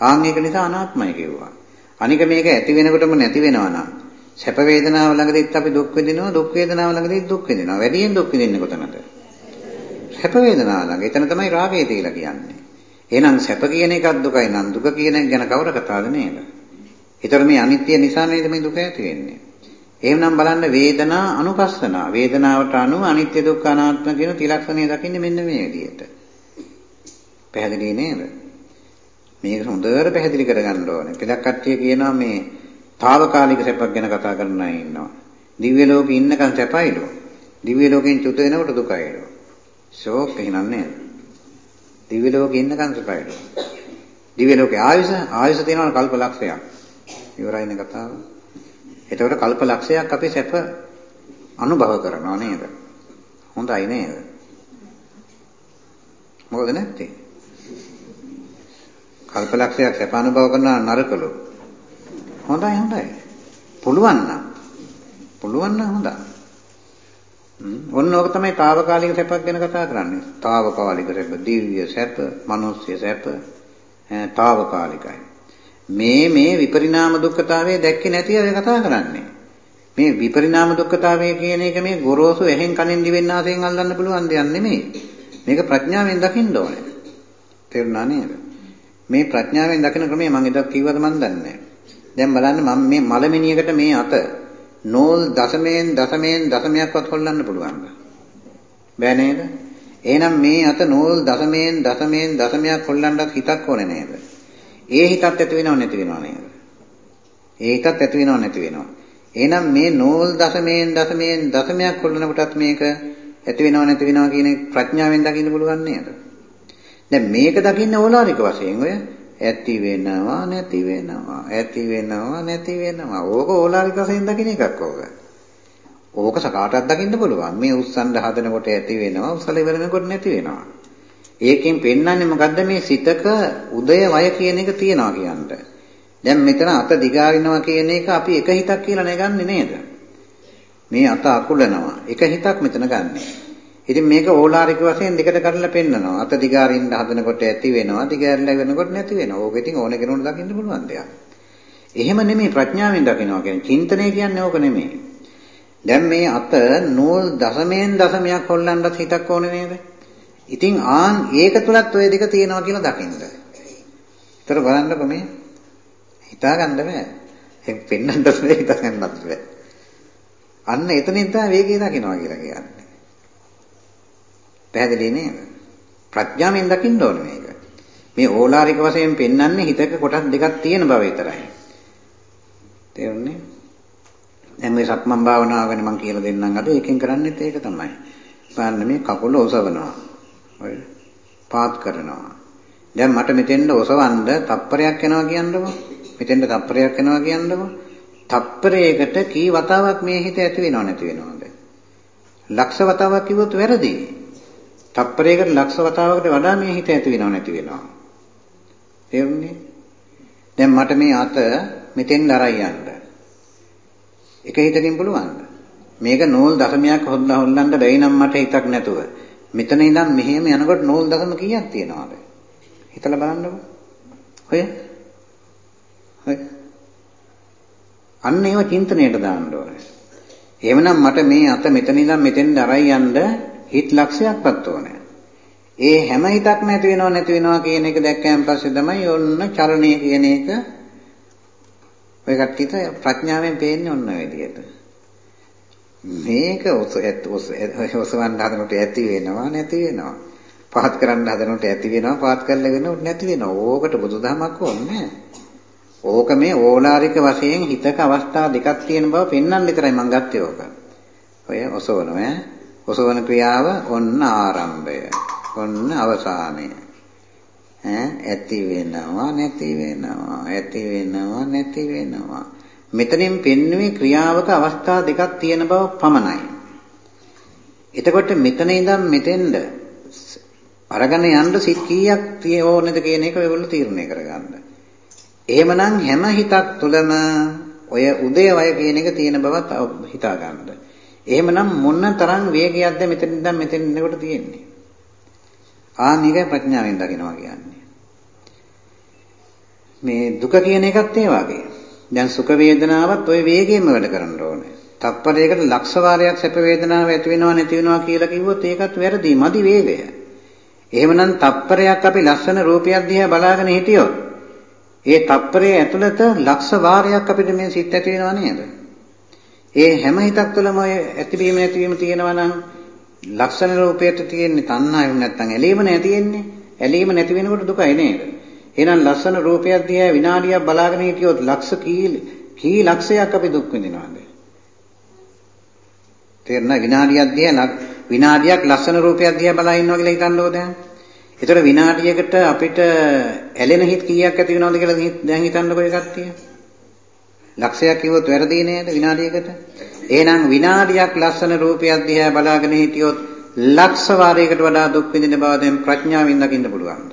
ආන් ඒක නිසා අනාත්මයි කිව්වා. අනික මේක ඇති වෙනකොටම නැති වෙනවා නම් සැප වේදනාව ළඟදීත් අපි දුක් විඳිනවා දුක් වේදනාව ළඟදීත් දුක් විඳිනවා. වැඩියෙන් දුක් විඳින්නේ කොතනද? සැප වේදනාව ළඟ. එතන තමයි රාගය කියලා කියන්නේ. එහෙනම් සැප කියන එකත් දුකයි නම් දුක කියන එක ගැන කවර කතාවද නේද? ඒතර මේ අනිත්‍ය නිසා නේද මේ දුක ඇති වෙන්නේ. එහෙනම් බලන්න වේදනා අනුපස්සනා වේදනාවට අනුව අනිත්‍ය දුක්ඛ අනාත්ම කියන ත්‍රිලක්ෂණය දකින්නේ මෙන්න මේ විදිහට. පැහැදිලි නේද? මේක හොඳට පැහැදිලි කරගන්න ඕනේ. පිටක් කට්ටිය කියනවා මේ తాවකාලික සැපක් ගැන කතා කරන අය ඉන්නවා. දිව්‍ය ලෝකෙ ඉන්නකන් සැපයිලු. දිව්‍ය ලෝකෙන් චුත වෙනකොට දුකයිලු. ෂෝක් එහෙනම් නේද? දිව්‍ය ලෝකෙ ඉන්නකන් සැපයිලු. දිව්‍ය ලෝකේ ආයුෂ ආයුෂ තියෙනවා කල්ප ලක්ෂයක්. ඉවරයිනේ කතාව. එතකොට කල්ප ලක්ෂයක් අපි සැප අනුභව කරනවා නේද? හොඳයි නේද? මොකද නැත්තේ? කල්පලක්ෂයක් සැප අනුභව කරනවා නරකලෝ. හොඳයි හොඳයි. පුළුවන් නම් පුළුවන් නම් හොඳයි. ඔන්න ඕක තමයි తాවකාලික සැපක් ගැන කතා කරන්නේ. తాවකාලික සැප, දිව්‍ය සැප, මිනිස්ය සැප, తాවකාලිකයි. මේ මේ විපරිණාම දුක්ඛතාවය දැක්කේ නැති අය කතා කරන්නේ. මේ විපරිණාම දුක්ඛතාවය කියන එක මේ ගොරෝසු එහෙන් කනින් දිවෙන් ආසෙන් අල්ලන්න පුළුවන් දෙයක් නෙමෙයි. මේක ප්‍රඥාවෙන් දකින්න ඕනේ. තේරුණා නේද? මේ ප්‍රඥාවෙන් දකින ක්‍රමය මම එදා කිව්වද මන් දන්නේ නැහැ. දැන් බලන්න මම මේ මලමිනියකට මේ අත නෝල් දශමයෙන් දශමයෙන් දශමයක්වත් හොල්ලන්න පුළුවන්ද? බෑ නේද? එහෙනම් මේ අත නෝල් දශමයෙන් දශමයෙන් දශමයක් හොල්ලන්නත් හිතක් ඕනේ නේද? ඒ හිතත් ඇති වෙනව නැති වෙනව නේද? ඒ හිතත් ඇති වෙනව නැති වෙනව. එහෙනම් මේ නෝල් දශමයෙන් දශමයෙන් දශමයක් හොල්ලනකොටත් මේක ඇති වෙනව නැති වෙනව කියන ප්‍රඥාවෙන් දකින්න පුළුවන් නේද? දැන් මේක දකින්න ඕලාරික වශයෙන් ඔය ඇති වෙනවා නැති වෙනවා ඇති වෙනවා නැති වෙනවා ඕක ඕලාරික වශයෙන් දකින්න එකක් ඕක. ඕක සකාටවත් දකින්න පුළුවන්. මේ උස්සන්න හදනකොට ඇති වෙනවා උස්සල ඉවරනකොට නැති වෙනවා. ඒකෙන් පෙන්වන්නේ මොකද්ද මේ සිතක උදය වය කියන එක තියනවා කියන්න. දැන් මෙතන අත දිගාරිනවා කියන එක අපි එක හිතක් කියලා නගන්නේ නේද? මේ අත අකුලනවා. එක හිතක් මෙතන ගන්නෙ. ඉතින් මේක ඕලාරික වශයෙන් දෙකට කඩලා පෙන්නනවා. අත දිගාරින්න හදනකොට ඇති වෙනවා, දිගාරින්න වෙනකොට නැති වෙනවා. ඕක ඉතින් ඕන කෙනෙකුට දකින්න පුළුවන් දෙයක්. එහෙම නෙමෙයි ප්‍රඥාවෙන් දකිනවා කියන්නේ. චින්තනය කියන්නේ ඕක නෙමෙයි. දැන් මේ අත නූල් දශමයෙන් දශමයක් හොල්ලන්නත් හිතක් ඕනේ නේද? ඉතින් ආන් ඒක තුලත් ওই දෙක තියෙනවා කියලා දකින්න. ඒතර බලන්නකො මේ හිතා ගන්න බෑ. ඒක පෙන්වන්නත් බෑ හිතා ගන්නත් බෑ. අන්න එතනින් තමයි වේගය දකින්නවා කියලා කියන්නේ. පැහැදිලි නේද? ප්‍රඥාවෙන් දකින්න ඕනේ මේක. මේ ඕලාරික වශයෙන් පෙන්වන්නේ හිතක කොටස් දෙකක් තියෙන බව විතරයි. තේරුණේ? දැන් මේ සක්මන් භාවනාව ගැන මම කියලා දෙන්නම් අද ඒකෙන් කරන්නේත් ඒක තමයි. බලන්න මේ කකුල ඔසවනවා. ඔය පාත් කරනවා. දැන් මට මෙතෙන්ද ඔසවන්න තප්පරයක් යනවා කියන්නකො. මෙතෙන්ද තප්පරයක් යනවා කියන්නකො. තප්පරයකට කී වතාවක් මේ හිත ඇති වෙනව නැති වෙනවද? ලක්ෂ වතාවක් කිව්වොත් වැරදි. තප්පරයකට ලක්ෂ වතාවකට වඩා මේ හිත ඇති වෙනව නැති වෙනවා. තේරුණේ? දැන් මට මේ අත මෙතෙන් අරයි යන්න. එක හිතකින් පුළුවන්ද? මේක නූල් දශමයක් හොල්ලා හොල්ලන්න බැයි නම් මට හිතක් නැතුව. මෙතන ඉඳන් මෙහෙම යනකොට නූල් දශම කීයක් තියෙනවද? හිතලා බලන්නකෝ. ඔය. ඔය. අන්න ඒව චින්තනයට දාන්න ඕනේ. එහෙමනම් මට මේ අත මෙතන ඉඳන් මෙතෙන් අරයි යන්න හිත ලක්ෂයක්වත් ඕනේ. ඒ හැම හිතක්ම ඇති වෙනව නැති වෙනවා කියන එක දැක්කයන් පස්සේ තමයි ඔන්න චරණය කියන එක ඔය කට්ටියට ප්‍රඥාවෙන් පේන්නේ ඔන්න ඔය විදිහට. මේක ඔසවන්න හදනකොට ඇති වෙනවා නැති වෙනවා. පහත් කරන්න හදනකොට ඇති වෙනවා පහත් කරලා වෙනකොට නැති වෙනවා. ඕකට බුදුදහමක් ඕනේ ඕක මේ ඕලාරික වශයෙන් හිතක අවස්ථා දෙකක් තියෙන බව පෙන්වන්න විතරයි මම ගත්තේ ඕක. ඔය ඔසවනවා ඈ. ඔසවන ක්‍රියාව ඔන්න ආරම්භය. ඔන්න අවසානය. ඈ ඇති වෙනවා නැති වෙනවා ඇති වෙනවා නැති වෙනවා මෙතනින් පෙන්වුවේ ක්‍රියාවක අවස්ථා දෙකක් තියෙන බව පමණයි. එතකොට මෙතන ඉඳන් මෙතෙන්ද අරගෙන යන්න සිත් කීයක් තිය ඕනේද කියන එක ඔයගොල්ලෝ තීරණය කරගන්න. එහෙමනම් හැම හිතක් තුළම ඔය උදේවය කියන එක තියෙන බවත් හිතා ගන්න. එහෙමනම් මොන තරම් වේගයක්ද මෙතන ඉඳන් මෙතෙන් ඉන්නකොට තියෙන්නේ. ආනික ප්‍රඥාවෙන් දකිනවා කියන්නේ. මේ දුක කියන එකත් ඒ වගේ. දැන් සුඛ වේදනාවත් ওই වේගයෙන්ම වැඩ කරන්න ඕනේ. තත්පරයකට ලක්ෂ වාරයක් සැප වේදනාව ඇති වෙනවා නැති වෙනවා කියලා කිව්වොත් ඒකත් වැරදි. මදි වේගය. එහෙමනම් තත්පරයක් අපි ලස්සන රූපයක් දිහා බලාගෙන හිටියොත් ඒ තත්පරයේ ඇතුළත ලක්ෂ වාරයක් අපිට මේ සිත් ඇති වෙනව නේද? ඒ හැම හිතක් තුළම ඔය ඇතිවීම නැතිවීම තියෙනවා නම් ලක්ෂණ රූපයට තියෙන්නේ තණ්හාවෙන් නැත්තම් ඇලීම නෑ තියෙන්නේ. ඇලීම නැති වෙනකොට දුකයි නේද? එහෙනම් ලස්සන රූපයක් දිහා විනාඩියක් බලාගෙන හිටියොත් ලක්ෂ කී කී ලක්ෂයක් අපි දුක් විඳිනවද? තේරෙන විනාඩියක් දිහා විනාඩියක් ලස්සන රූපයක් දිහා බලා ඉන්නවා කියලා හිතන්නකෝ දැන්. ඒතර විනාඩියකට අපිට ඇලෙන හිත් කීයක් ඇති වෙනවද කියලා දැන් හිතන්නකෝ ඒ කට්ටිය. ලක්ෂයක් කිව්වොත් වැරදි නේද විනාඩියකට? එහෙනම් විනාඩියක් ලස්සන රූපයක් දිහා බලාගෙන හිටියොත් ලක්ෂ වාරයකට වඩා දුක් විඳින බව දැන් ප්‍රඥාවෙන් දකින්න පුළුවන්.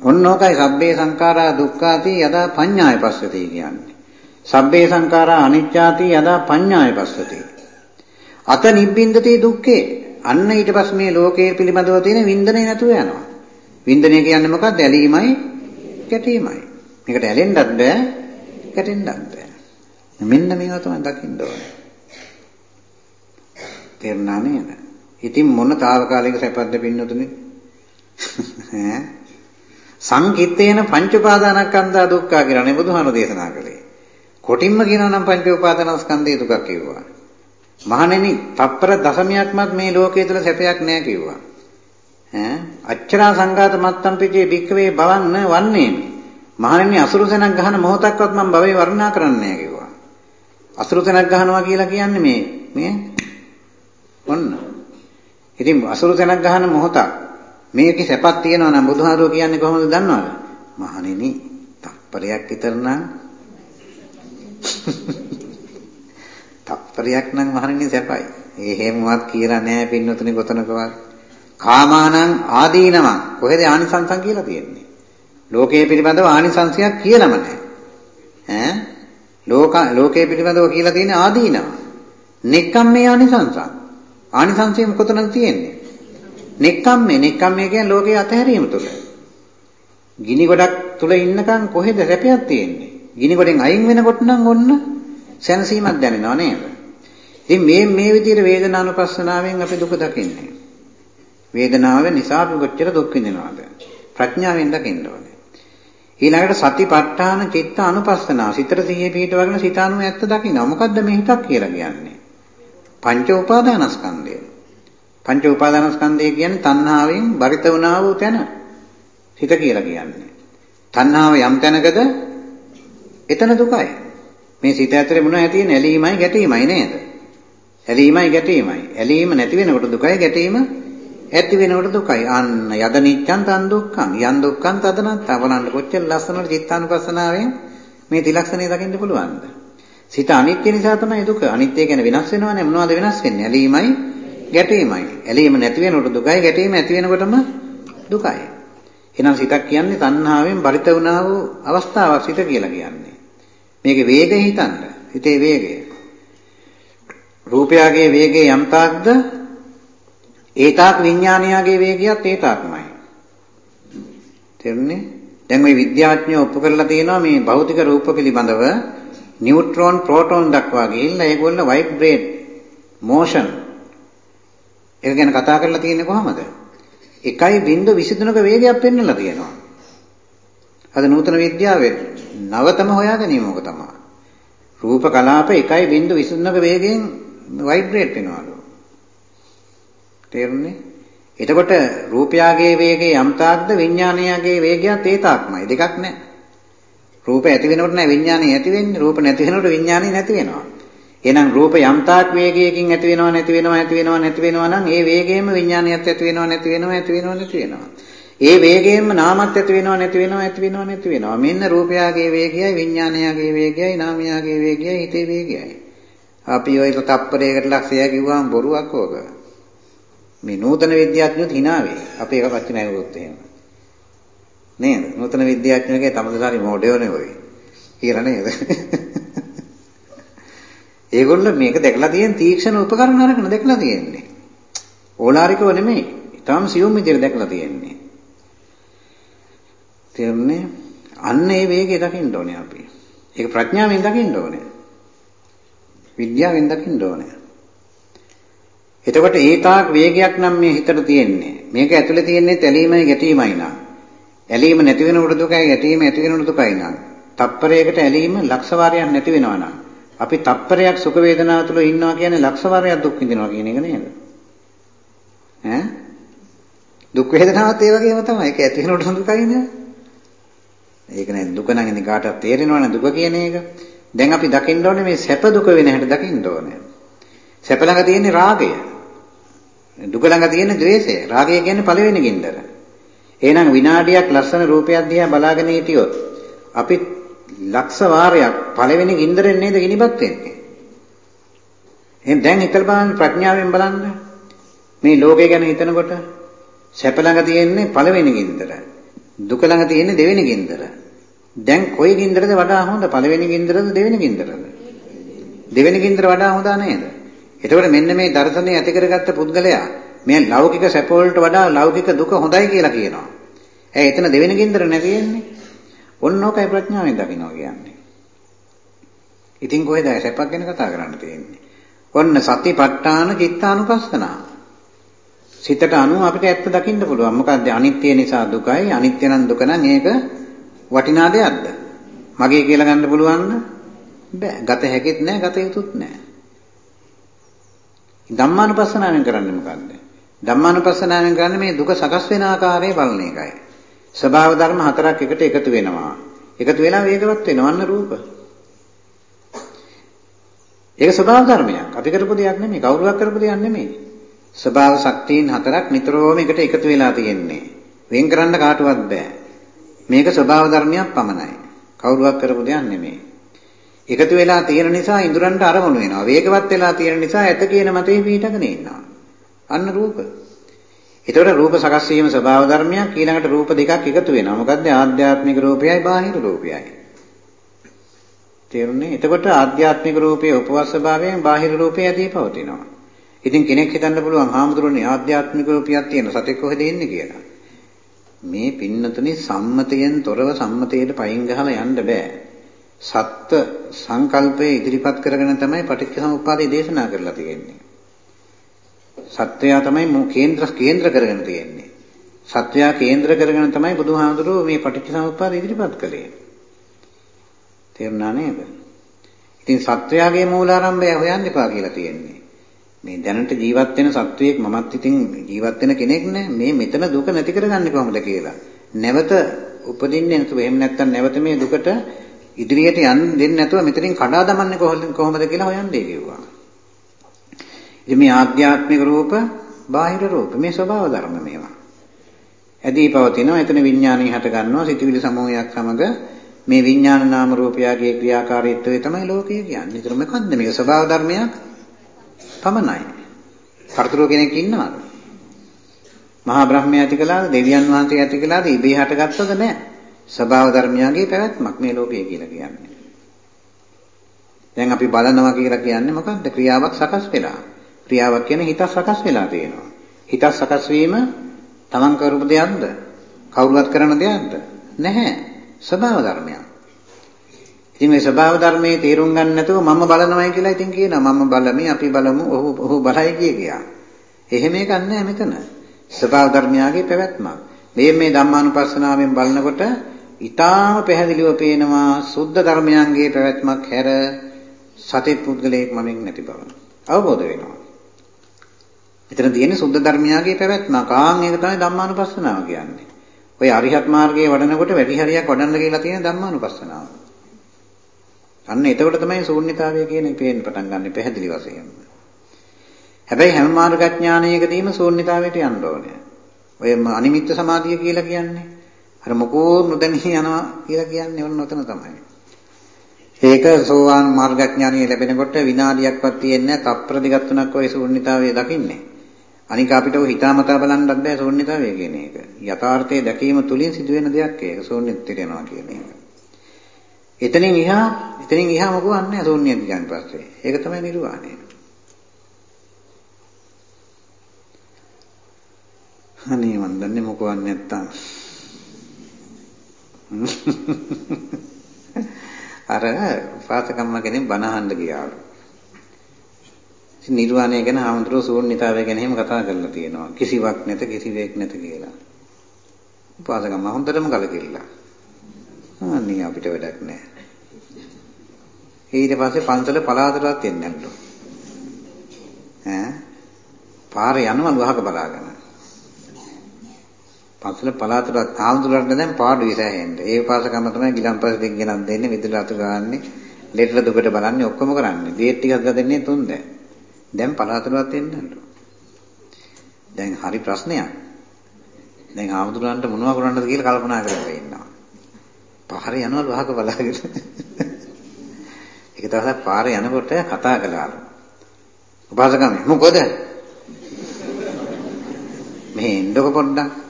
ඔන්නෝකයි සබ්බේ සංඛාරා දුක්ඛාති යදා පඤ්ඤාය පස්සති කියන්නේ. සබ්බේ සංඛාරා අනිච්චාති යදා පඤ්ඤාය පස්සති. අත නිබ්බින්දති දුක්ඛේ. අන්න ඊට පස්සේ මේ ලෝකයේ පිළිබඳව තියෙන වින්දනය නැතුව යනවා. වින්දනය කියන්නේ මොකක්ද? ඇලීමයි, ගැටීමයි. මේකට ඇලෙන්නත් බෑ, ගැටෙන්නත් බෑ. මෙන්න මේවා තමයි දකින්න ඕනේ. තේරුණා නේද? ඉතින් මොන తాවකාලික සැපද්ද පින්නතුනේ? ඈ සංකිට්ඨේන පංච උපාදානස්කන්ධා දුක්ඛ කියලානේ බුදුහාම දේශනා කළේ. කොටින්ම කියනවා නම් පංච උපාදානස්කන්ධේ දුකක් කිව්වා. මහණෙනි, තප්පර දශමයක්වත් මේ ලෝකයේ තුල සැපයක් නැහැ කිව්වා. ඈ අච්චරා සංඝාත මත්තම් පිටේ භික්කවේ බවන්න වන්නේ. මහණෙනි අසුරුසනක් ගහන මොහොතක්වත් මම භවයේ වර්ණනා කරන්නේ නැහැ කිව්වා. අසුරුසනක් ගහනවා කියලා කියන්නේ මේ මේ ඔන්න. ඉතින් අසුරුසනක් ගහන මොහොතක් මේකේ සැපක් තියෙනවා නම් බුදුහාරෝ කියන්නේ කොහොමද දන්නවද? මහණෙනි, තප්පරයක් විතර නම් තප්පරයක් නම් මහණෙනි සැපයි. ඒ හැමවත් කියලා නෑ පින්නතුනි කොතනකවත්. කාමානං ආදීනම කොහෙද ආනිසංසං කියලා තියෙන්නේ? ලෝකයේ පිළිබඳව ආනිසංසයක් කියලාම නෑ. ඈ ලෝක ලෝකයේ පිළිබඳව කියලා තියෙන ආදීනම. නෙක්ඛම්මේ ආනිසංසං. ආනිසංසය කොතනද තියෙන්නේ? නෙක්ඛම්මේ නෙක්ඛම්මේ කියන්නේ ලෝකයේ අතහැරීම තුල. ගිනි ගොඩක් තුල ඉන්නකම් කොහෙද සැපයක් තියෙන්නේ? ගිනි ගොඩෙන් අයින් වෙනකොට නම් ඔන්න සැනසීමක් දැනෙනව නේද? ඉතින් මේ මේ විදිහට වේදනානුපස්සනාවෙන් අපි දුක දකින්නේ. වේදනාව නිසා අපි කොච්චර දුක් විඳිනවද? ප්‍රඥාවෙන් දකින්න ඕනේ. ඊළඟට සතිපට්ඨාන චිත්ත අනුපස්සනාව. සිතට සිහිය පිහිටවගෙන සිතානුව ඇත්ත දකින්න. මොකද්ද මේ හිතක් කියලා කියන්නේ? පංච උපාදානස්කන්ධය. පංච උපාදානස්කන්ධය කියන්නේ තණ්හාවෙන් බරිත වුණා වූ තැන. හිත කියලා කියන්නේ. තණ්හාව යම් තැනකද එතන දුකයි. මේ සිත ඇතුලේ මොනවද තියෙන්නේ? ඇලීමයි ගැටීමයි නේද? ඇලීමයි ගැටීමයි. ඇලීම නැති වෙනකොට දුකයි ගැටීම ඇති වෙනකොට දුකයි. අන්න යද නිච්ඡන් තන් දුක්ඛං. යන් දුක්ඛං තදනත් අවලන්න කොච්චර ලස්සනට චිත්තානුපස්සනාවෙන් මේ ත්‍රිලක්ෂණය දකින්න පුළුවන්ද? සිත අනිත්‍ය නිසා තමයි දුක. අනිත්‍ය කියන්නේ වෙනස් වෙනවනේ. මොනවද වෙනස් වෙන්නේ? ඇලීමයි ගැටීමයි. ඇලීම නැති වෙනකොට දුකයි, ගැටීම ඇති වෙනකොටම දුකයි. එහෙනම් සිතක් කියන්නේ තණ්හාවෙන් බරිත වුණා වූ අවස්ථාවක් සිත කියලා කියන්නේ. මේකේ වේගය හිතන්න. හිතේ වේගය. රූපයගේ වේගය යම් තාක්ද ඒතාක් විඥානයගේ වේගයත් ඒතාක්මයි. තේරුණේ? දැන් මේ විද්‍යාඥයෝ ඔප්පු කරලා තියෙනවා මේ භෞතික රූප පිළිබඳව නියුට්‍රෝන ප්‍රෝටෝන දක්වා ගිහිල්ලා ඒගොල්ලෝ වයිබ්‍රේට් මෝෂන් ඒක ගැන කතා කරලා තියෙන්නේ කොහමද? 1.23ක වේගයක් පෙන්වලා තියෙනවා. අද නූතන විද්‍යාවේ නවතම හොයා ගැනීම ඕක තමයි. රූප කලාප 1.23ක වේගයෙන් ভাইබ්‍රේට් වෙනවලු. තේරුණේ? එතකොට රූපයාගේ වේගය යම් තාක්ද විඥානයගේ වේගයත් ඒ තාක්මයි. දෙකක් නැහැ. රූප ඇති වෙනකොට නෑ විඥානය ඇති වෙන්නේ. රූප නැති වෙනකොට විඥානය නැති වෙනවා. එහෙනම් රූප යම්තාක් වේගයකින් ඇති වෙනව නැති වෙනව ඇති වෙනව නැති වෙනව නම් ඒ වේගයෙන්ම විඥානියත් ඇති වෙනව නැති වෙනව ඇති වෙනව නැති වෙනවා. ඒ වේගයෙන්ම නාමත් ඇති වෙනව නැති වෙනව ඇති වෙනව නැති වෙනවා. මෙන්න රූපයාගේ වේගයයි විඥානයාගේ වේගයයි නාමයාගේ වේගයයි හිතේ වේගයයි. අපි ඔය තප්පරයකට ලක්ෂය කිව්වම බොරුවක් ඕක. මේ නූතන විද්‍යාඥයොත් hina වෙයි. අපි එක පච්ච නැවුවොත් එහෙම. නේද? නූතන විද්‍යාඥයෝගේ තමදසාරි මොඩයෝනේ ඔය. කියලා නේද? ඒගොල්ලෝ මේක දැකලා තියෙන තීක්ෂණ උපකරණ අරගෙන දැකලා තියෙන්නේ. ඕලාරිකව නෙමෙයි. ඊටාම සියුම් විදිහට දැකලා තියෙන්නේ. තේරුණේ? අන්න ඒ වේගය දකින්න ඕනේ අපි. ඒක ප්‍රඥාවෙන් දකින්න ඕනේ. විද්‍යාවෙන් දකින්න ඕනේ. එතකොට ඒ තාක් වේගයක් නම් මේ හිතට තියෙන්නේ. මේක ඇතුලේ තියෙන්නේ ඇලීමයි ගැටීමයි නා. ඇලීම නැති වෙනකොට දුකයි ගැටීම ඇති වෙනකොට දුකයි නා. තප්පරයකට ඇලීම ලක්ෂ වාරයක් නැති වෙනවා නා. අපි තප්පරයක් සුඛ වේදනාව තුළ ඉන්නවා කියන්නේ ලක්ෂ වාරයක් දුක් විඳිනවා කියන එක නේද? ඈ? දුක් වේදනාවත් ඒ වගේම තමයි. ඒක ඇති වෙනකොට දුකයි නේ. ඒක නෑ දුක නම් ඉතින් කාටවත් තේරෙනවනේ දුක කියන එක. දැන් අපි දකින්න ඕනේ මේ සැප දුක වෙන හැට දකින්න ඕනේ. සැප ළඟ තියෙන්නේ රාගය. දුක ළඟ තියෙන්නේ ද්වේෂය. රාගය කියන්නේ පළවෙනි ගින්දර. එහෙනම් විනාඩියක් ලස්සන රූපයක් දිහා බලාගෙන හිටියොත් අපි ලක්ෂ වාරයක් පළවෙනි ගින්දරෙන් නේද ගිනිපත් වෙන්නේ. එහෙනම් දැන් හිතලා බලන්න ප්‍රඥාවෙන් බලන්න. මේ ලෝකය ගැන හිතනකොට සැප ළඟ තියෙන්නේ පළවෙනි ගින්දර. දුක ළඟ තියෙන්නේ දෙවෙනි ගින්දර. දැන් කොයි ගින්දරද වඩා හොඳ? පළවෙනි ගින්දරද දෙවෙනි ගින්දරද? දෙවෙනි ගින්දර වඩා හොඳ නේද? එතකොට මෙන්න මේ දර්ශනය ඇති කරගත්ත පුද්ගලයා මේ ලෞකික සැප වලට වඩා ලෞකික දුක හොඳයි කියලා කියනවා. ඒ එතන දෙවෙනි ගින්දර නැති වෙන්නේ. ඔන්න ඕකයි ප්‍රඥාවෙන් දකින්නවා කියන්නේ. ඉතින් කොහෙද සැපක් ගැන කතා කරන්න තියෙන්නේ? ඔන්න සතිපට්ඨාන චිත්තානුපස්සනා. සිතට අනුව අපිට ඇත්ත දකින්න පුළුවන්. මොකද්ද අනිත්‍ය නිසා දුකයි. අනිත්‍ය නම් දුක නම් ඒක වටිනා දෙයක්ද? මගේ කියලා ගන්න පුළුවන්ද? බෑ. ගත හැකිත් නෑ, ගත යුතුත් නෑ. ධම්මානුපස්සනාවෙන් කරන්නේ මොකද්ද? ධම්මානුපස්සනාවෙන් කරන්නේ මේ දුක සකස් වෙන ආකාරය බලන එකයි. ස්වභාව ධර්ම හතරක් එකට එකතු වෙනවා. එකතු වෙලා වේගවත් වෙනවා අන්න රූප. ඒක ස්වභාව ධර්මයක්. අපි කරපු දෙයක් නෙමෙයි, කවුරුවක් කරපු දෙයක් නෙමෙයි. ස්වභාව ශක්තියින් හතරක් නිතරම එකට එකතු වෙලා තියෙන්නේ. වෙන් කරන්න කාටවත් බෑ. මේක ස්වභාව ධර්මයක් පමණයි. කවුරුවක් කරපු දෙයක් නෙමෙයි. එකතු වෙලා තියෙන නිසා ඉඳුරන්ට අරමුණු වෙනවා. වේගවත් වෙලා තියෙන නිසා ඇත කියන මතේ පිටගෙන ඉන්නවා. අන්න රූප. ඒතකොට රූප සකස් වීම ස්වභාව ධර්මයක් ඊළඟට රූප දෙකක් එකතු වෙනවා. මොකද්ද? ආධ්‍යාත්මික රූපයයි බාහිර රූපයයි. තේරුණේ? එතකොට ආධ්‍යාත්මික රූපයේ උපවස් ස්වභාවයෙන් බාහිර රූපය ඇදී පවතිනවා. ඉතින් කෙනෙක් හිතන්න පුළුවන් හාමුදුරනේ ආධ්‍යාත්මික රූපයක් තියෙන සතෙක් කොහෙද ඉන්නේ කියලා. මේ පින්නතුනේ සම්මතයෙන් තොරව සම්මතයට පයින් ගහලා යන්න බෑ. සත්ත්ව සංකල්පය ඉදිරිපත් කරගෙන තමයි පටිච්චසමුප්පාදේ දේශනා කරලා තියෙන්නේ. සත්‍යය තමයි කේන්ද්‍ර කේන්ද්‍ර කරගෙන තියෙන්නේ. සත්‍යය කේන්ද්‍ර කරගෙන තමයි බුදුහාමුදුරුවෝ මේ පටිච්චසමුප්පාද ඉදිරිපත් කළේ. තේරුණා නේද? ඉතින් සත්‍යයගේ මූලාරම්භය හොයන්න එපා කියලා තියෙන්නේ. මේ දැනට ජීවත් වෙන සත්වයක් මමත් ඉතින් ජීවත් වෙන කෙනෙක් නෑ. මේ මෙතන දුක නැති කරගන්නේ කොහොමද කියලා. නැවත උපදින්නේ නැතුව එහෙම නැත්නම් නැවත මේ දුකට ඉදිරියට යන්න දෙන්නේ නැතුව මෙතනින් කඩා දමන්නේ කොහොමද කියලා හොයන්නේ කිව්වා. ඉතින් මේ ආධ්‍යාත්මික රූප, බාහිර රූප මේ ස්වභාව ධර්ම මේවා. ඇදී පවතිනවා. එතන විඥානය හට ගන්නවා. සිතුවිලි සමූහයක් සමග මේ විඥාන නාම රූපයගේ ක්‍රියාකාරීත්වය තමයි ලෝකය කියන්නේ. ඒතර මොකද්ද මේක ස්වභාව ධර්මයක් පමණයි. කර්තෘ කෙනෙක් ඉන්නවද? මහා බ්‍රහ්මයා ඇති කළාද? දෙවියන් වහන්සේ ඇති කළාද? ඉබේ හටගත්තද නැහැ. ස්වභාව ධර්මයන්ගේ පැවැත්මක් මේ ලෝකය කියලා කියන්නේ. දැන් අපි බලනවා කියලා කියන්නේ මොකක්ද? ක්‍රියාවක් සකස් වෙලා. ක්‍රියාවක් කියන්නේ හිත සකස් වෙලා තියෙනවා. හිත සකස් වීම තමන් කරපු දෙයක්ද? කවුරුවත් කරන දෙයක්ද? නැහැ. ස්වභාව ධර්මයක්. ඉතින් මේ ස්වභාව ධර්මයේ තේරුම් ගන්න නැතුව මම බලනවායි කියලා ඉතින් කියනවා. මම බලමි, අපි බලමු, ඔහු ඔහු බලයි කිය කියා. එහෙම එකක් නැහැ මෙතන. ස්වභාව ධර්මයාගේ පැවැත්මක්. මේ මේ ධම්මානුපස්සනාවෙන් බලනකොට ඊටාම පැහැදිලිව පේනවා සුද්ධ ධර්මයන්ගේ පැවැත්මක් හැර සතේ පුද්ගලයෙක් මමින් නැති බව. අවබෝධ වෙනවා. එතන තියෙන්නේ සුද්ධ ධර්මයාගේ පැවැත්මක්. ආන් ඒක තමයි ධම්මානුපස්සනාව කියන්නේ. ඔය අරිහත් මාර්ගයේ වඩනකොට වැඩි හරියක් වඩන්න කියලා තියෙන ධම්මානුපස්සනාව. අන්න එතකොට තමයි ශූන්‍යතාවය කියන එක පේන්න පටන් ගන්න පැහැදිලි වශයෙන්ම. හැබැයි හැම මාර්ගඥානයකදීම ශූන්‍යතාවයට යන්න ඕනේ. ඔය අනිමිත්ත සමාධිය කියලා කියන්නේ අර මොකෝ නොදැනී යනවා කියලා කියන්නේ ඔන්න ඔතන තමයි. ඒක සෝවාන් මාර්ගඥානිය ලැබෙනකොට විනාඩියක්වත් තියෙන්නේ නැහැ. තප්පර දෙකක් තුනක් ඔය ශූන්‍යතාවය දකින්නේ. අනික අපිට ඔය හිතාමතා බලන්නත් බෑ ශූන්‍යතාවය කියන එක. යථාර්ථයේ දැකීම තුලින් සිදුවෙන දෙයක් ඒක ශූන්‍යත්වයට යනවා කියන එක. එතනින් එහා එතනින් එහා මොකවත් නැහැ ශූන්‍යත් කියන පස්සේ. ඒක තමයි නිර්වාණය. අනේ මන් දන්නේ මොකවත් නැත්තම්. අර උපාසකම්ම කෙනෙක් බණ අහන්න ගියාලු. ඉතින් නිර්වාණය ගැන ආමතුරු ශූන්‍යතාවය ගැන එහෙම කතා කරලා තියෙනවා. කිසිවක් නැත කිසිවෙක් නැත කියලා. උපාසකම්ම හොඳටම කලකිරිලා. අනේ අපිට වැඩක් නැහැ. ඊට පස්සේ පන්සල පලාතරවත් එන්නේ නැල්ලු. ඈ පාරේ යනවලු අහක බලාගෙන. පන්සල පලාතරවත් ආම්දුරන්න දැන් පාඩු විසෑහෙන්න. ඒ පාසකම තමයි ගිලම්පස දෙක ගෙනත් දෙන්නේ විදුලි අතු ගාන්නේ. ලෙටර දුකට බලන්නේ ඔක්කොම කරන්නේ. දේත් ටිකක් ගදන්නේ තුන් දැන්. දැන් පලාතරවත් එන්නලු. දැන් හරි ප්‍රශ්නයක්. දැන් ආම්දුරන්ට මොනව කරන්නද කියලා කල්පනා කරලා ඉන්නවා. පාරේ යනවලු අහක බලාගෙන. ඒක තමයි පාරේ යනකොට කතා කළාලු. උපාසකම මොකද? මේ එන්නකො පොඩ්ඩක්.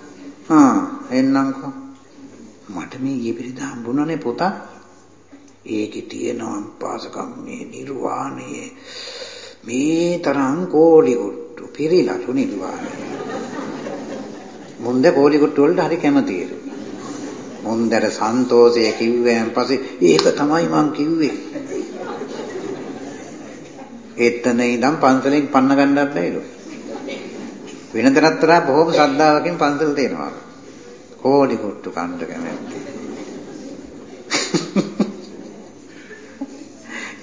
ආ එන්නම්කෝ. මට මේ ඊපිරිදා හම්බුණානේ පුතා. ඒකේ තියෙනවා උපාසකම් මේ නිර්වාණයේ මේ තරම් කෝලි කුට්ටු පිරිලාලු නිර්වාණය. මුන්ද කෝලි කුට්ටු වලට හරි කැමතියි. මුන්දර සන්තෝෂය කිව්වයන් පස්සේ ඒක තමයි මං කිව්වේ. එතන ඉඳන් පන්සලෙන් පන්න ගන්නත් බැයිලු. වෙනදටත් වඩා බොහොම ශ්‍රද්ධාවකින් පන්සල් දෙනවා. කෝඩි කුට්ටු කන්න කැමැත්තේ.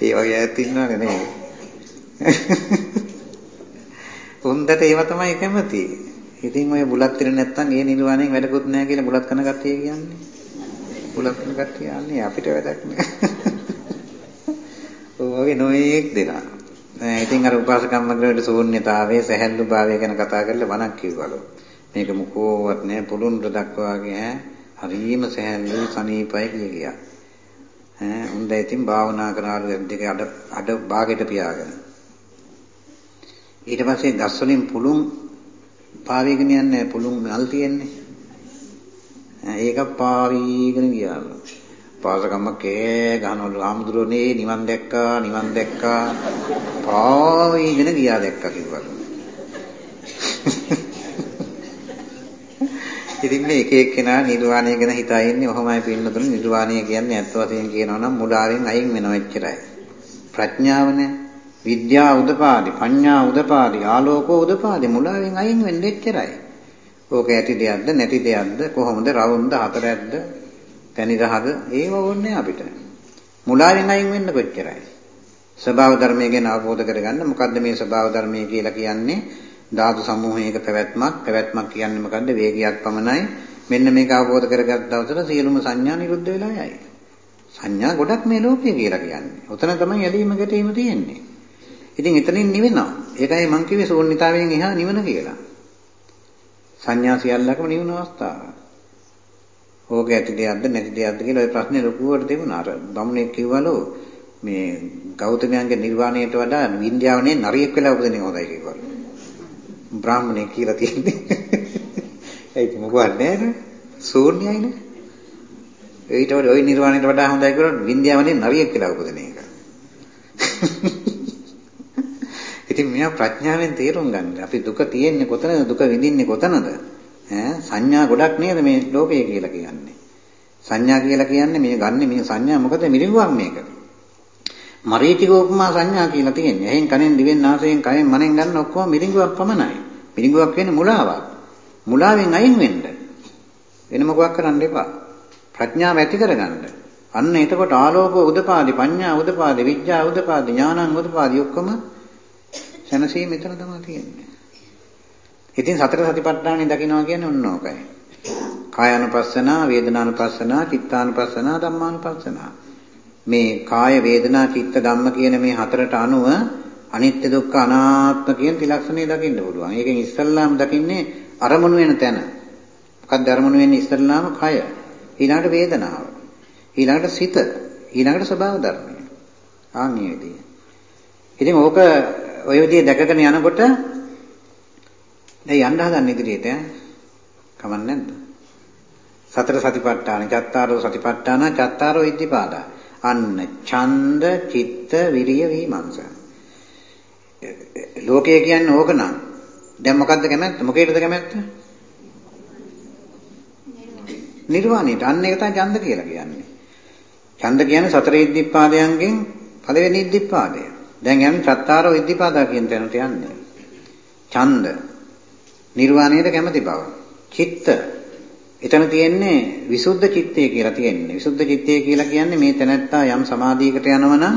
ඒ වගේ ඇත් ඉන්නවනේ නේද? උන්දට ඒව තමයි කැමති. ඉතින් ඔය බුලත් ඉර නැත්තම් ඒ නිර්වාණයෙන් වැඩකුත් නැහැ කියලා බුලත් කන කට්ටිය කියන්නේ. බුලත් කන කට්ටිය යන්නේ අපිට වැඩක් නැහැ. ඔය නොයේක් දෙනා. ඉතින් අර උපාසකම්මගලට ශූන්‍යතාවයේ සැහැල්ලු භාවය ගැන කතා කරලා වණක් කිව්වලු. මේක මොකෝවත් නෑ පුළුන් රදක් වාගේ ඈ හරීම සැහැල්ලු සනීපයි කිය කියා. ඈ උන්ද ඉතින් භාවනා කරාලු දෙක අඩ අඩ භාගයට පියාගෙන. ඊට පස්සේ ගස් වලින් පුළුන් පාවීගෙන යන්නේ පුළුන් මල් තියෙන්නේ. ඒක පාවීගෙන ගියාලු. පාසකම්ම කෑ ගහනවලු ආමුදුරනේ නිවන් දැක්කා නිවන් දැක්කා. පාවීගෙන ගියා දැක්කා කිව්වලු ඉතින් මේ එක එක්කෙනා නිර්වාණය ගැන හිතා ඉන්නේ ඔහොමයි පින්නතුනේ. නිර්වාණය කියන්නේ ඇත්ත වශයෙන් කියනවා නම් මුලාවෙන් අයින් වෙනවා එච්චරයි. ප්‍රඥාවනේ විද්‍යා උදපාදි පඤ්ඤා උදපාදි ආලෝකෝ උදපාදි මුලාවෙන් අයින් වෙන්න එච්චරයි. ඕක ඇති දෙයක්ද නැති දෙයක්ද කොහොමද රවුම්ද හතරක්ද? තනි රහද ඒව ඕනේ අපිට. මුලාවෙන් අයින් වෙන්න කොච්චරයි. ස්වභාව ධර්මය ගැන අවබෝධ කරගන්න මොකද්ද මේ ස්වභාව ධර්මය කියලා කියන්නේ? ධාතු සමූහයක පැවැත්මක් පැවැත්මක් කියන්නේ මොකද්ද? වේගයක් පමණයි. මෙන්න මේක අවබෝධ කරගත් දවසට සියලුම සංඥා නිරුද්ධ වෙලා යයි. සංඥා ගොඩක් මේ ලෝකයේ කියලා කියන්නේ. උතන තමයි ඇලීම ගැටීම තියෙන්නේ. ඉතින් එතනින් නිවෙනවා. ඒකයි මං කිව්වේ ශූන්‍යතාවයෙන් එහා නිවන කියලා. සංඥා සියල්ලකම නිවන අවස්ථාව. ඕක ඇති දෙයක්ද නැති දෙයක්ද කියලා ওই ප්‍රශ්නේ ලොකුවට තිබුණා. අර බමුණෙක් කිව්වලු මේ ගෞතමයන්ගේ නිර්වාණයට වඩා වින්ද්‍යාවනේ නරියෙක් වෙලා උපදින හොඳයි කිව්වලු. බ්‍රාහ්මණෙක් කියලා තියෙන්නේ. ඒක මොකවත් නෑනේ. ශූන්‍යයිනේ. ඊට වඩා ওই නිර්වාණයට වඩා හොඳයි කියලා වින්ද්‍යාවනේ නරියෙක් වෙලා උපදින එක. ඉතින් මෙයා ප්‍රඥාවෙන් තේරුම් ගන්න. අපි දුක තියෙන්නේ කොතනද? දුක විඳින්නේ කොතනද? ඈ සංඥා ගොඩක් නේද මේ ලෝකය කියලා කියන්නේ. සංඥා කියලා කියන්නේ මේ ගන්න මේ සංඥා මොකද මිරිඟුවක් මේක. මරීචික උපමා සංඥා කියලා තියෙන්නේ. එහෙන් කනෙන් දිවෙන් නාසයෙන් කයෙන් මනෙන් ගන්න ඔක්කොම මිරිඟුවක් පමණයි. මිරිඟුවක් කියන්නේ මුලාවක්. මුලාවෙන් අයින් වෙන්න. වෙන මොකක් කරන්න එපා. ප්‍රඥාව ඇති කරගන්න. අන්න එතකොට ආලෝක උදපාදි පඤ්ඤා උදපාදි විඥා උදපාදි ඥානං උදපාදි ඔක්කොම සැනසීම මෙතන තමයි තියෙන්නේ. ඉතින් සතර සතිපට්ඨානෙ දකින්නවා කියන්නේ ඔන්න ඕකයි. කායानुපස්සනා, වේදනානුපස්සනා, චිත්තානුපස්සනා, ධම්මානුපස්සනා. මේ කාය වේදනා චිත්ත ධම්ම කියන මේ හතරට අනුව අනිත්‍ය දුක්ඛ අනාත්ම කියන ත්‍රිලක්ෂණය දකින්න පුළුවන්. ඒකෙන් ඉස්සල්ලාම දකින්නේ අරමුණු වෙන තැන. මොකක්ද අරමුණු වෙන්නේ ඉස්සල්ලාම කය. ඊළඟට වේදනාව. ඊළඟට සිත. ඊළඟට ස්වභාව ධර්මය. ආන්නේ විදිය. ඉතින් ඕක ඔය විදිය දැකගෙන යනකොට දැන් යන්න හදන ඉදිරියට ඈ කමන්නේ නැද්ද? සතර සතිපට්ඨාන, චත්තාරෝ සතිපට්ඨාන, චත්තාරෝ ඉද්ධිපාදා. අන්න ඡන්ද, චිත්ත, විරිය, විමර්ශන. ලෝකය කියන්නේ ඕක නම්. දැන් මොකද්ද කැමැත්ත? මොකේද කැමැත්ත? නිර්වාණයට. අන්න ඒක තමයි ඡන්ද කියලා කියන්නේ. ඡන්ද කියන්නේ සතර ඉද්ධිපාදයන්ගෙන් පළවෙනි ඉද්ධිපාදය. දැන් යන්නේ චත්තාරෝ ඉද්ධිපාදා කියන තැනට යන්නේ. ඡන්ද නිර්වාණයට කැමති බව. චිත්ත එතන තියෙන්නේ විසුද්ධ චිත්තය කියලා තියෙන්නේ. විසුද්ධ චිත්තය කියලා කියන්නේ මේ තැනැත්තා යම් සමාධියකට යනවනම්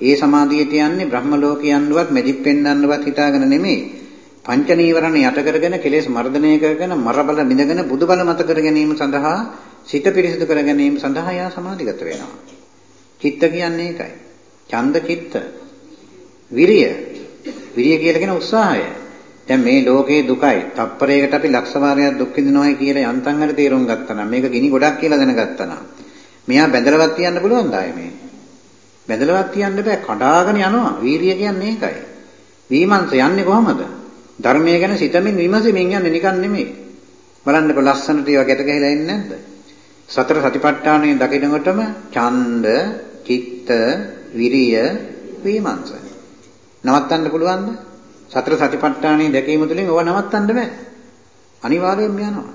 ඒ සමාධියට යන්නේ බ්‍රහ්ම ලෝකයන්වත් මෙදික් පෙන්වන්නවත් හිතාගෙන නෙමෙයි. පංච නීවරණ යට කරගෙන කෙලෙස් මර්ධනය කරගෙන මරබල මිදගෙන බුදුබල මත කර ගැනීම සඳහා සිත පිරිසිදු කර ගැනීම සඳහා යා සමාධිගත වෙනවා. චිත්ත කියන්නේ ඒකයි. ඡන්ද චිත්ත. විරිය. විරිය කියලා කියන උත්සාහය. දැන් මේ ලෝකේ දුකයි. තප්පරයකට අපි ලක්ෂ වාරයක් දුක් විඳිනවායි කියලා යන්තම් හරි තේරුම් ගත්තා නම් මේක ගිනි ගොඩක් කියලා දැනගත්තා නම් මෙයා බැඳලවත් තියන්න පුළුවන් දාය මේ. බැඳලවත් තියන්න බෑ කඩාගෙන යනවා. වීරිය කියන්නේ ඒකයි. විමර්ශ යන්නේ කොහමද? ධර්මය ගැන සිතමින් විමසමින් යන්නේ නිකන් නෙමෙයි. බලන්නකො ලස්සනට ඒවා ගැට ගහලා ඉන්නේ නැද්ද? සතර සතිපට්ඨානයේ දකිනකොටම ඡන්ද, චිත්ත, විරිය, විමර්ශ. නවත්තන්න පුළුවන්ද? සතර සතිපට්ඨානයේ දැකීම තුළින් ඕවා නවත්තන්න බෑ. අනිවාර්යයෙන්ම යනවා.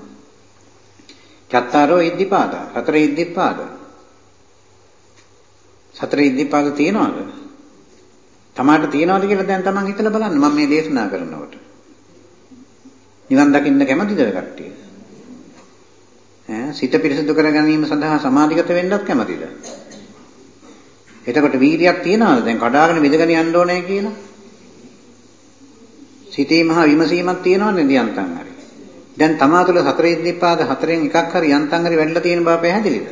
චත්තාරෝ ඉද්ධිපාද, හතර ඉද්ධිපාද. සතර ඉද්ධිපාද තියනවද? තමාට තියනවද කියලා දැන් තමන් හිතලා බලන්න මම මේ දේශනා කරනකොට. නිවන් දකින්න කැමතිද කට්ටිය? ඈ සිත පිරිසිදු කර ගැනීම සඳහා සමාධිගත වෙන්නත් කැමතිද? එතකොට වීරියක් තියනවද දැන් කඩාගෙන විදගෙන යන්න ඕනේ කියලා? සිතේ මහා විමසීමක් තියෙනවනේ දියන්තම් හරි. දැන් තමා තුළ සතර ඉද්ධිපාද හතරෙන් එකක් හරි යන්තම් හරි වැඩිලා තියෙන බව පැහැදිලිද?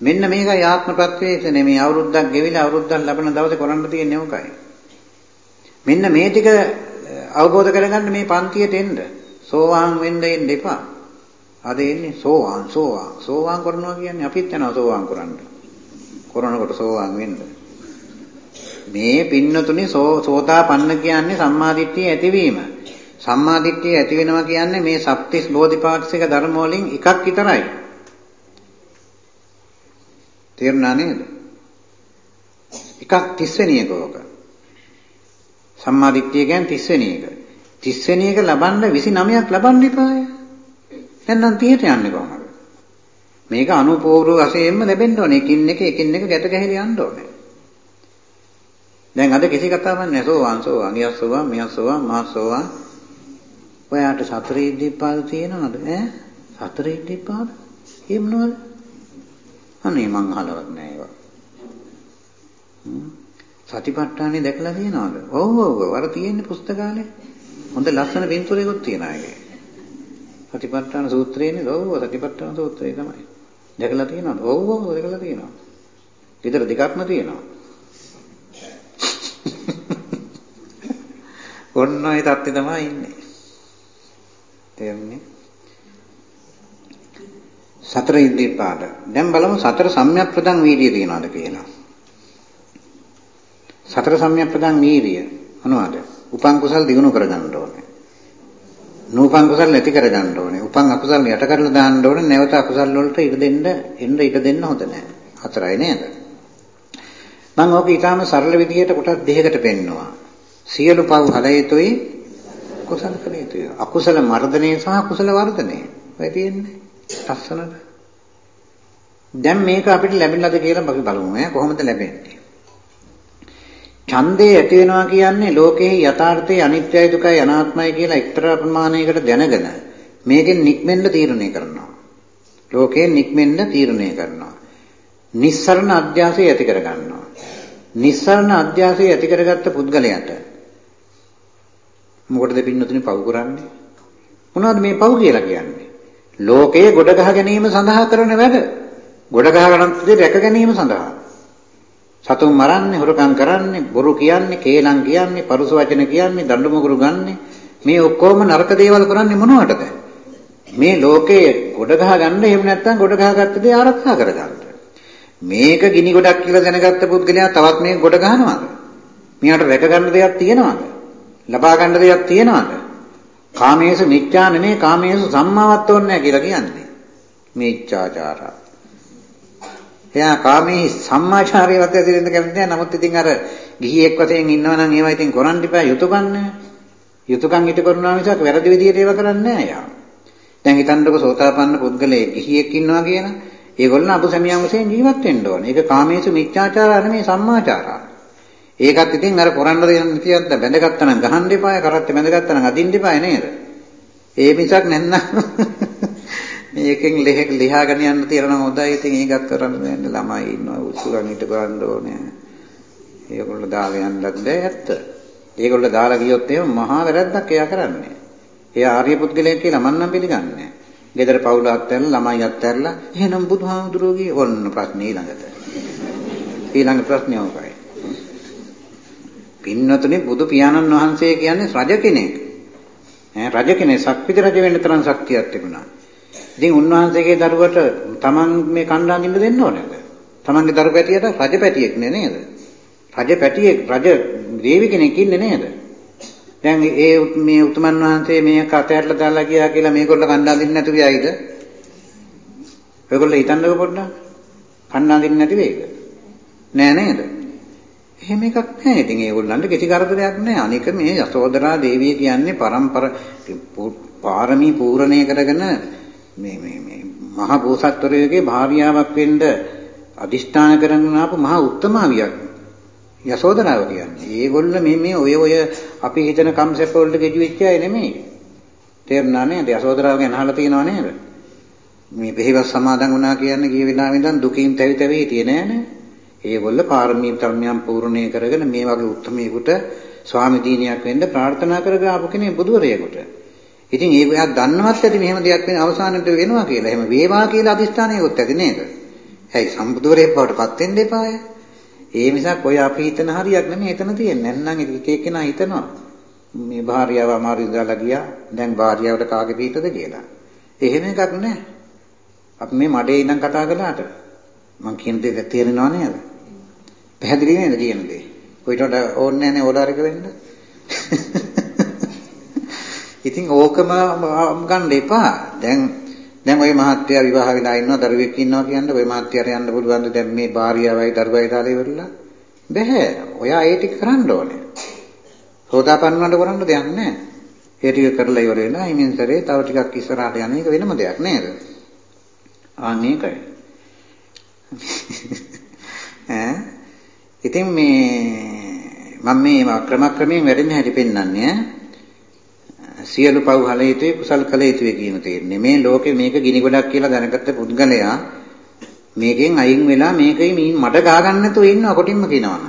මෙන්න මේකයි ආත්ම ප්‍රත්‍යක්ෂනේ මේ අවුරුද්දක් ගෙවිලා අවුරුද්දක් ලබන දවසේ කරන්න තියෙන්නේ ඕකයි. මෙන්න මේ ටික අවබෝධ කරගන්න මේ පන්තියට එන්න. සෝවාන් වෙන්න එන්න එපා. අද එන්නේ සෝවාන් සෝවාන් සෝවාන් කරනවා කියන්නේ අපිත් යනවා සෝවාන් කරන්න. කරනකොට සෝවාන් වෙන්න. මේ පින්නතුනේ සෝතාපන්න කියන්නේ සම්මාදිට්ඨිය ඇතිවීම. සම්මාදිට්ඨිය ඇති වෙනවා කියන්නේ මේ සප්තිස් බෝධිපාක්ෂික ධර්ම වලින් එකක් විතරයි. තේරුණා නේද? එකක් 30 වෙනි එක ඕක. සම්මාදිට්ඨිය කියන්නේ 30 වෙනි එක. 30 වෙනි එක ලබන්න 29ක් ලබන්න එපාය. දැන් නම් 30ට යන්නේ කොහොමද? මේක අනුපූර්ව වශයෙන්ම ලැබෙන්න ඕනේ. එකින් එක එකින් එක ගැට ගැහිලා යන්න ඕනේ. දැන් අද කිසි කතාවක් නැහැ. සෝවාන් සෝවාන්. ගියස් සෝවාන් මියස් සෝවාන් මාස් සෝවාන්. ඔයාට සතර ඉද්ධිපාද තියෙනවද? ඈ? සතර ඉද්ධිපාද ඒ මොනවද? අනේ මං අහලවත් නැහැ ඒවා. සතිපට්ඨානෙ දැකලා තියෙනවද? ඔව් ඔව් වර තියෙන්නේ පුස්තකාලේ. හොඳ ලස්සන පින්තූරයකුත් තියෙනවා ඒකේ. සතිපට්ඨාන සූත්‍රයේනේ. ඔව් සතිපට්ඨාන සූත්‍රය තමයි. දැකලා තියෙනවද? ඔව් ඔව්. දැකලා තියෙනවා. විතර දෙකක්ම තියෙනවා. ඔන්න ඔය தත්ති තමයි ඉන්නේ. තේරුණේ? සතර ඉද්ධිපාද. දැන් බලමු සතර සම්‍යක් ප්‍රදන් වීර්යය තියනවාද කියලා. සතර සම්‍යක් ප්‍රදන් වීර්යය මොනවද? උපන් කුසල් දිනු කරගන්න ඕනේ. නූපන් කුසල් නැති කරගන්න ඕනේ. උපන් අකුසල් යට කරලා දාන්න ඕනේ. නැවත අකුසල් වලට ඉඩ දෙන්න එන්න ඉඩ දෙන්න හොඳ නැහැ. හතරයි නේද? මම ඔක ඊටාම සරල විදිහට කොටස් දෙකකට පෙන්නවා. සියලු පව් හල යුතුයි කුසල කළ යුතුයි. අකුසල මර්ධනය සහ කුසල වර්ධනය. ඔය තියෙන්නේ. ලස්සනට. දැන් මේක අපිට ලැබෙන්නද කියලා අපි බලමු ඈ කොහොමද ලැබෙන්නේ? ඡන්දේ ඇති වෙනවා කියන්නේ ලෝකෙහි යථාර්ථයේ අනිත්‍යයි දුකයි අනාත්මයි කියලා එක්තරා ප්‍රමාණයකට දැනගෙන මේකෙන් නික්මෙන්න තීරණය කරනවා. ලෝකයෙන් නික්මෙන්න තීරණය කරනවා. නිස්සරණ අධ්‍යාසය ඇති කර ගන්නවා. නිස්සරණ අධ්‍යාසය ඇති කරගත්ත පුද්ගලයාට මොකටද පින්නතුනි පව් කරන්නේ? මොනවද මේ පව් කියලා කියන්නේ? ලෝකයේ ගොඩ ගහ ගැනීම සඳහා කරන වැඩ. ගොඩ ගහ ගන්නත් රැක ගැනීම සඳහා. සතුන් මරන්නේ, හොරකම් කරන්නේ, බොරු කියන්නේ, කේලම් කියන්නේ, පරුස වචන කියන්නේ, දඬු මුගුරු ගන්නේ මේ ඔක්කොම නරක දේවල් කරන්නේ මොනවටද? මේ ලෝකේ ගොඩ ගහ ගන්න එහෙම නැත්නම් ගොඩ ගහගත්ත දේ ආරක්ෂා කරගන්න. මේක ගිනි ගොඩක් කියලා දැනගත්ත පුද්ගලයා තවත් මේක ගොඩ ගහනවාද? මෙයාට රැක ගන්න දෙයක් තියෙනවද? ලබා ගන්න දෙයක් තියෙනවද? කාමේසු මිච්ඡා නෙමේ කාමේසු සම්මාවත් ඕනේ නැහැ කියලා කියන්නේ. මිච්ඡාචාරා. එයා කාමේ සම්මාචාරයවත් ඇති වෙන්න කැමති නැහැ. නමුත් ඉතින් අර ගිහියෙක් වශයෙන් ඉන්නවනම් ඒවා ඉතින් කරන්න එපා යුතුයකම් නැහැ. යුතුයකම් ඊට කරුණා මිසක් වැරදි විදියට ඒවා කරන්නේ නැහැ යා. දැන් හිතන්නකො සෝතාපන්න පුද්ගලයෙක් ගිහියෙක් ඉන්නවා කියන ඒගොල්ලෝ අබුසමියන් වශයෙන් ජීවත් වෙන්න ඕනේ. ඒක කාමේසු මිච්ඡාචාරා නෙමෙයි සම්මාචාරා. ඒකත් ඉතින් අර කරන්න දෙයක් නැතිවද බැඳගත්තා නම් ගහන්න එපාය කරත් බැඳගත්තා නම් අදින්න එපාය නේද? ඒ මිසක් නැත්නම් මේකෙන් ලෙහෙක ලියාගෙන යන්න තියනවා හොඳයි ඉතින් ඒකත් කරන්න බෑනේ ළමයි ඉන්නවා උත්සුකම් හිට කරන්න ඕනේ. ඒගොල්ලෝ දාලා යන්නත් බෑ ඇත්ත. ඒගොල්ලෝ දාලා ගියොත් එහෙම මහා වැරද්දක් එයා කරන්නේ. එයා ආර්ය පුද්ගලයෙක් කියලා මම නම් පිළිගන්නේ නැහැ. ගෙදර පවුල අත්හැරලා ළමයි අත්හැරලා එහෙනම් බුදුහාමුදුරුවෝ ගියේ ඔන්න ප්‍රශ්නේ ඊළඟට. ඊළඟ ප්‍රශ්නේ ඕකයි. පින්නතුනේ බුදු පියාණන් වහන්සේ කියන්නේ රජ කෙනෙක්. ඈ රජ කෙනෙක් සක්විති රජ වෙන්න තරම් ශක්තියක් තිබුණා. ඉතින් උන්වහන්සේගේ දරුවට Taman මේ කණ්ඩායම් ඉන්න දෙන්න ඕනේද? Tamanගේ දරු පැටියට රජ පැටියෙක් නේ නේද? රජ පැටියෙක් රජ දේවි කෙනෙක් ඉන්නේ නේද? දැන් ඒ මේ උතුමන් වහන්සේ මේක අතහැරලා දාලා ගියා කියලා මේගොල්ලෝ කණ්ඩායම් දෙන්නේ නැතුව යයිද? ඔයගොල්ලෝ හිතන්නකෝ පොඩ්ඩක්. කණ්ඩායම් දෙන්නේ නැති වෙයිද? නෑ නේද? එහෙම එකක් නැහැ. ඉතින් ඒගොල්ලන්ට කිසි කරදරයක් නැහැ. අනික මේ යසෝදරා දේවිය කියන්නේ පරම්පර පාරමී පූර්ණණය කරගෙන මේ මේ මේ මහ බෝසත්වරයෙකුගේ භාර්යාවක් වෙන්න අදිෂ්ඨාන කරගෙන ආපු මහා උත්තමාවියක්. යසෝදරාව කියන්නේ. ඒගොල්ල මේ මේ ඔය ඔය අපි හිතන කම්සෙප්ට් වලට ගෙජු වෙච්ච අය නෙමෙයි. තේරුණා නේද? යසෝදරාව ගැන අහලා තියෙනව නේද? මේ බෙහෙවස් සමාදන් වුණා කියන්නේ ගිය වෙලාවෙ ඉඳන් දුකින් තැවි තැවි හිටියේ නෑනේ. ඒගොල්ල පාරමී ධර්මයන් පූර්ණේ කරගෙන මේ වගේ උත්මයෙකුට ස්වාමි දීනියක් වෙන්න ප්‍රාර්ථනා කරගෙන ආපු කෙනෙක් බුදුරයෙකුට. ඉතින් ඒක එයා දන්නවත් ඇති මෙහෙම දෙයක් වෙන අවසානෙට වෙනවා කියලා. එහෙම වේවා කියලා අදිස්ථානයකුත් ඇති නේද? ඇයි සම්බුදුරයෙක් බවට පත් වෙන්න එපාය. ඒ මිසක් ඔය අපි හිතන හරියක් නෙමෙයි එතන තියෙන්නේ. නැත්නම් එක එක්කෙනා හිතනවා මේ භාර්යාව අමාරු ඉඳලා ගියා. දැන් භාර්යාවට කාගේ පිටද කියලා. එහෙම එකක් නැහැ. අපි මේ මඩේ ඉඳන් කතා කළාට මං කියන දේ තේරෙනව නේද? පැහැදිලි නේද කියන දේ? කොයිට ඕනේ නැහැ නේ ඕලාරික වෙන්න. ඉතින් ඕකම ගන්න එපා. දැන් දැන් ওই මහත්තයා විවාහ වෙලා ඉන්නවා දරුවෙක් ඉන්නවා කියන්නේ ওই මහත්තයාට යන්න පුළුවන්ද දැන් මේ භාර්යාවයි දරුවයි දාලා ඉවරලා බැහැ. ඔයා ඒ ටික කරන්න ඕනේ. සෝදාපන්න වුණාට කරන්න දෙයක් නැහැ. ඒ ටික කරලා ඉවර වෙනවා. හිමින් සැරේ තව ටිකක් ඉස්සරහට යන එක වෙනම දෙයක් නේද? ආ මේකයි. ඈ ඉතින් මේ මම මේ ක්‍රමක්‍රමයෙන් වැඩෙන හැටි පෙන්වන්නේ සියලු පව් හල යුතුයි කුසල් කළ යුතුයි කියන තේරෙන්නේ. මේ ලෝකේ මේක ගිනි ගොඩක් කියලා දැනගත්ත පුද්ගලයා මේකෙන් අයින් වෙලා මේකේ මඩ ගා ගන්න නැතුව ඉන්නවා කොටින්ම කියනවනම්.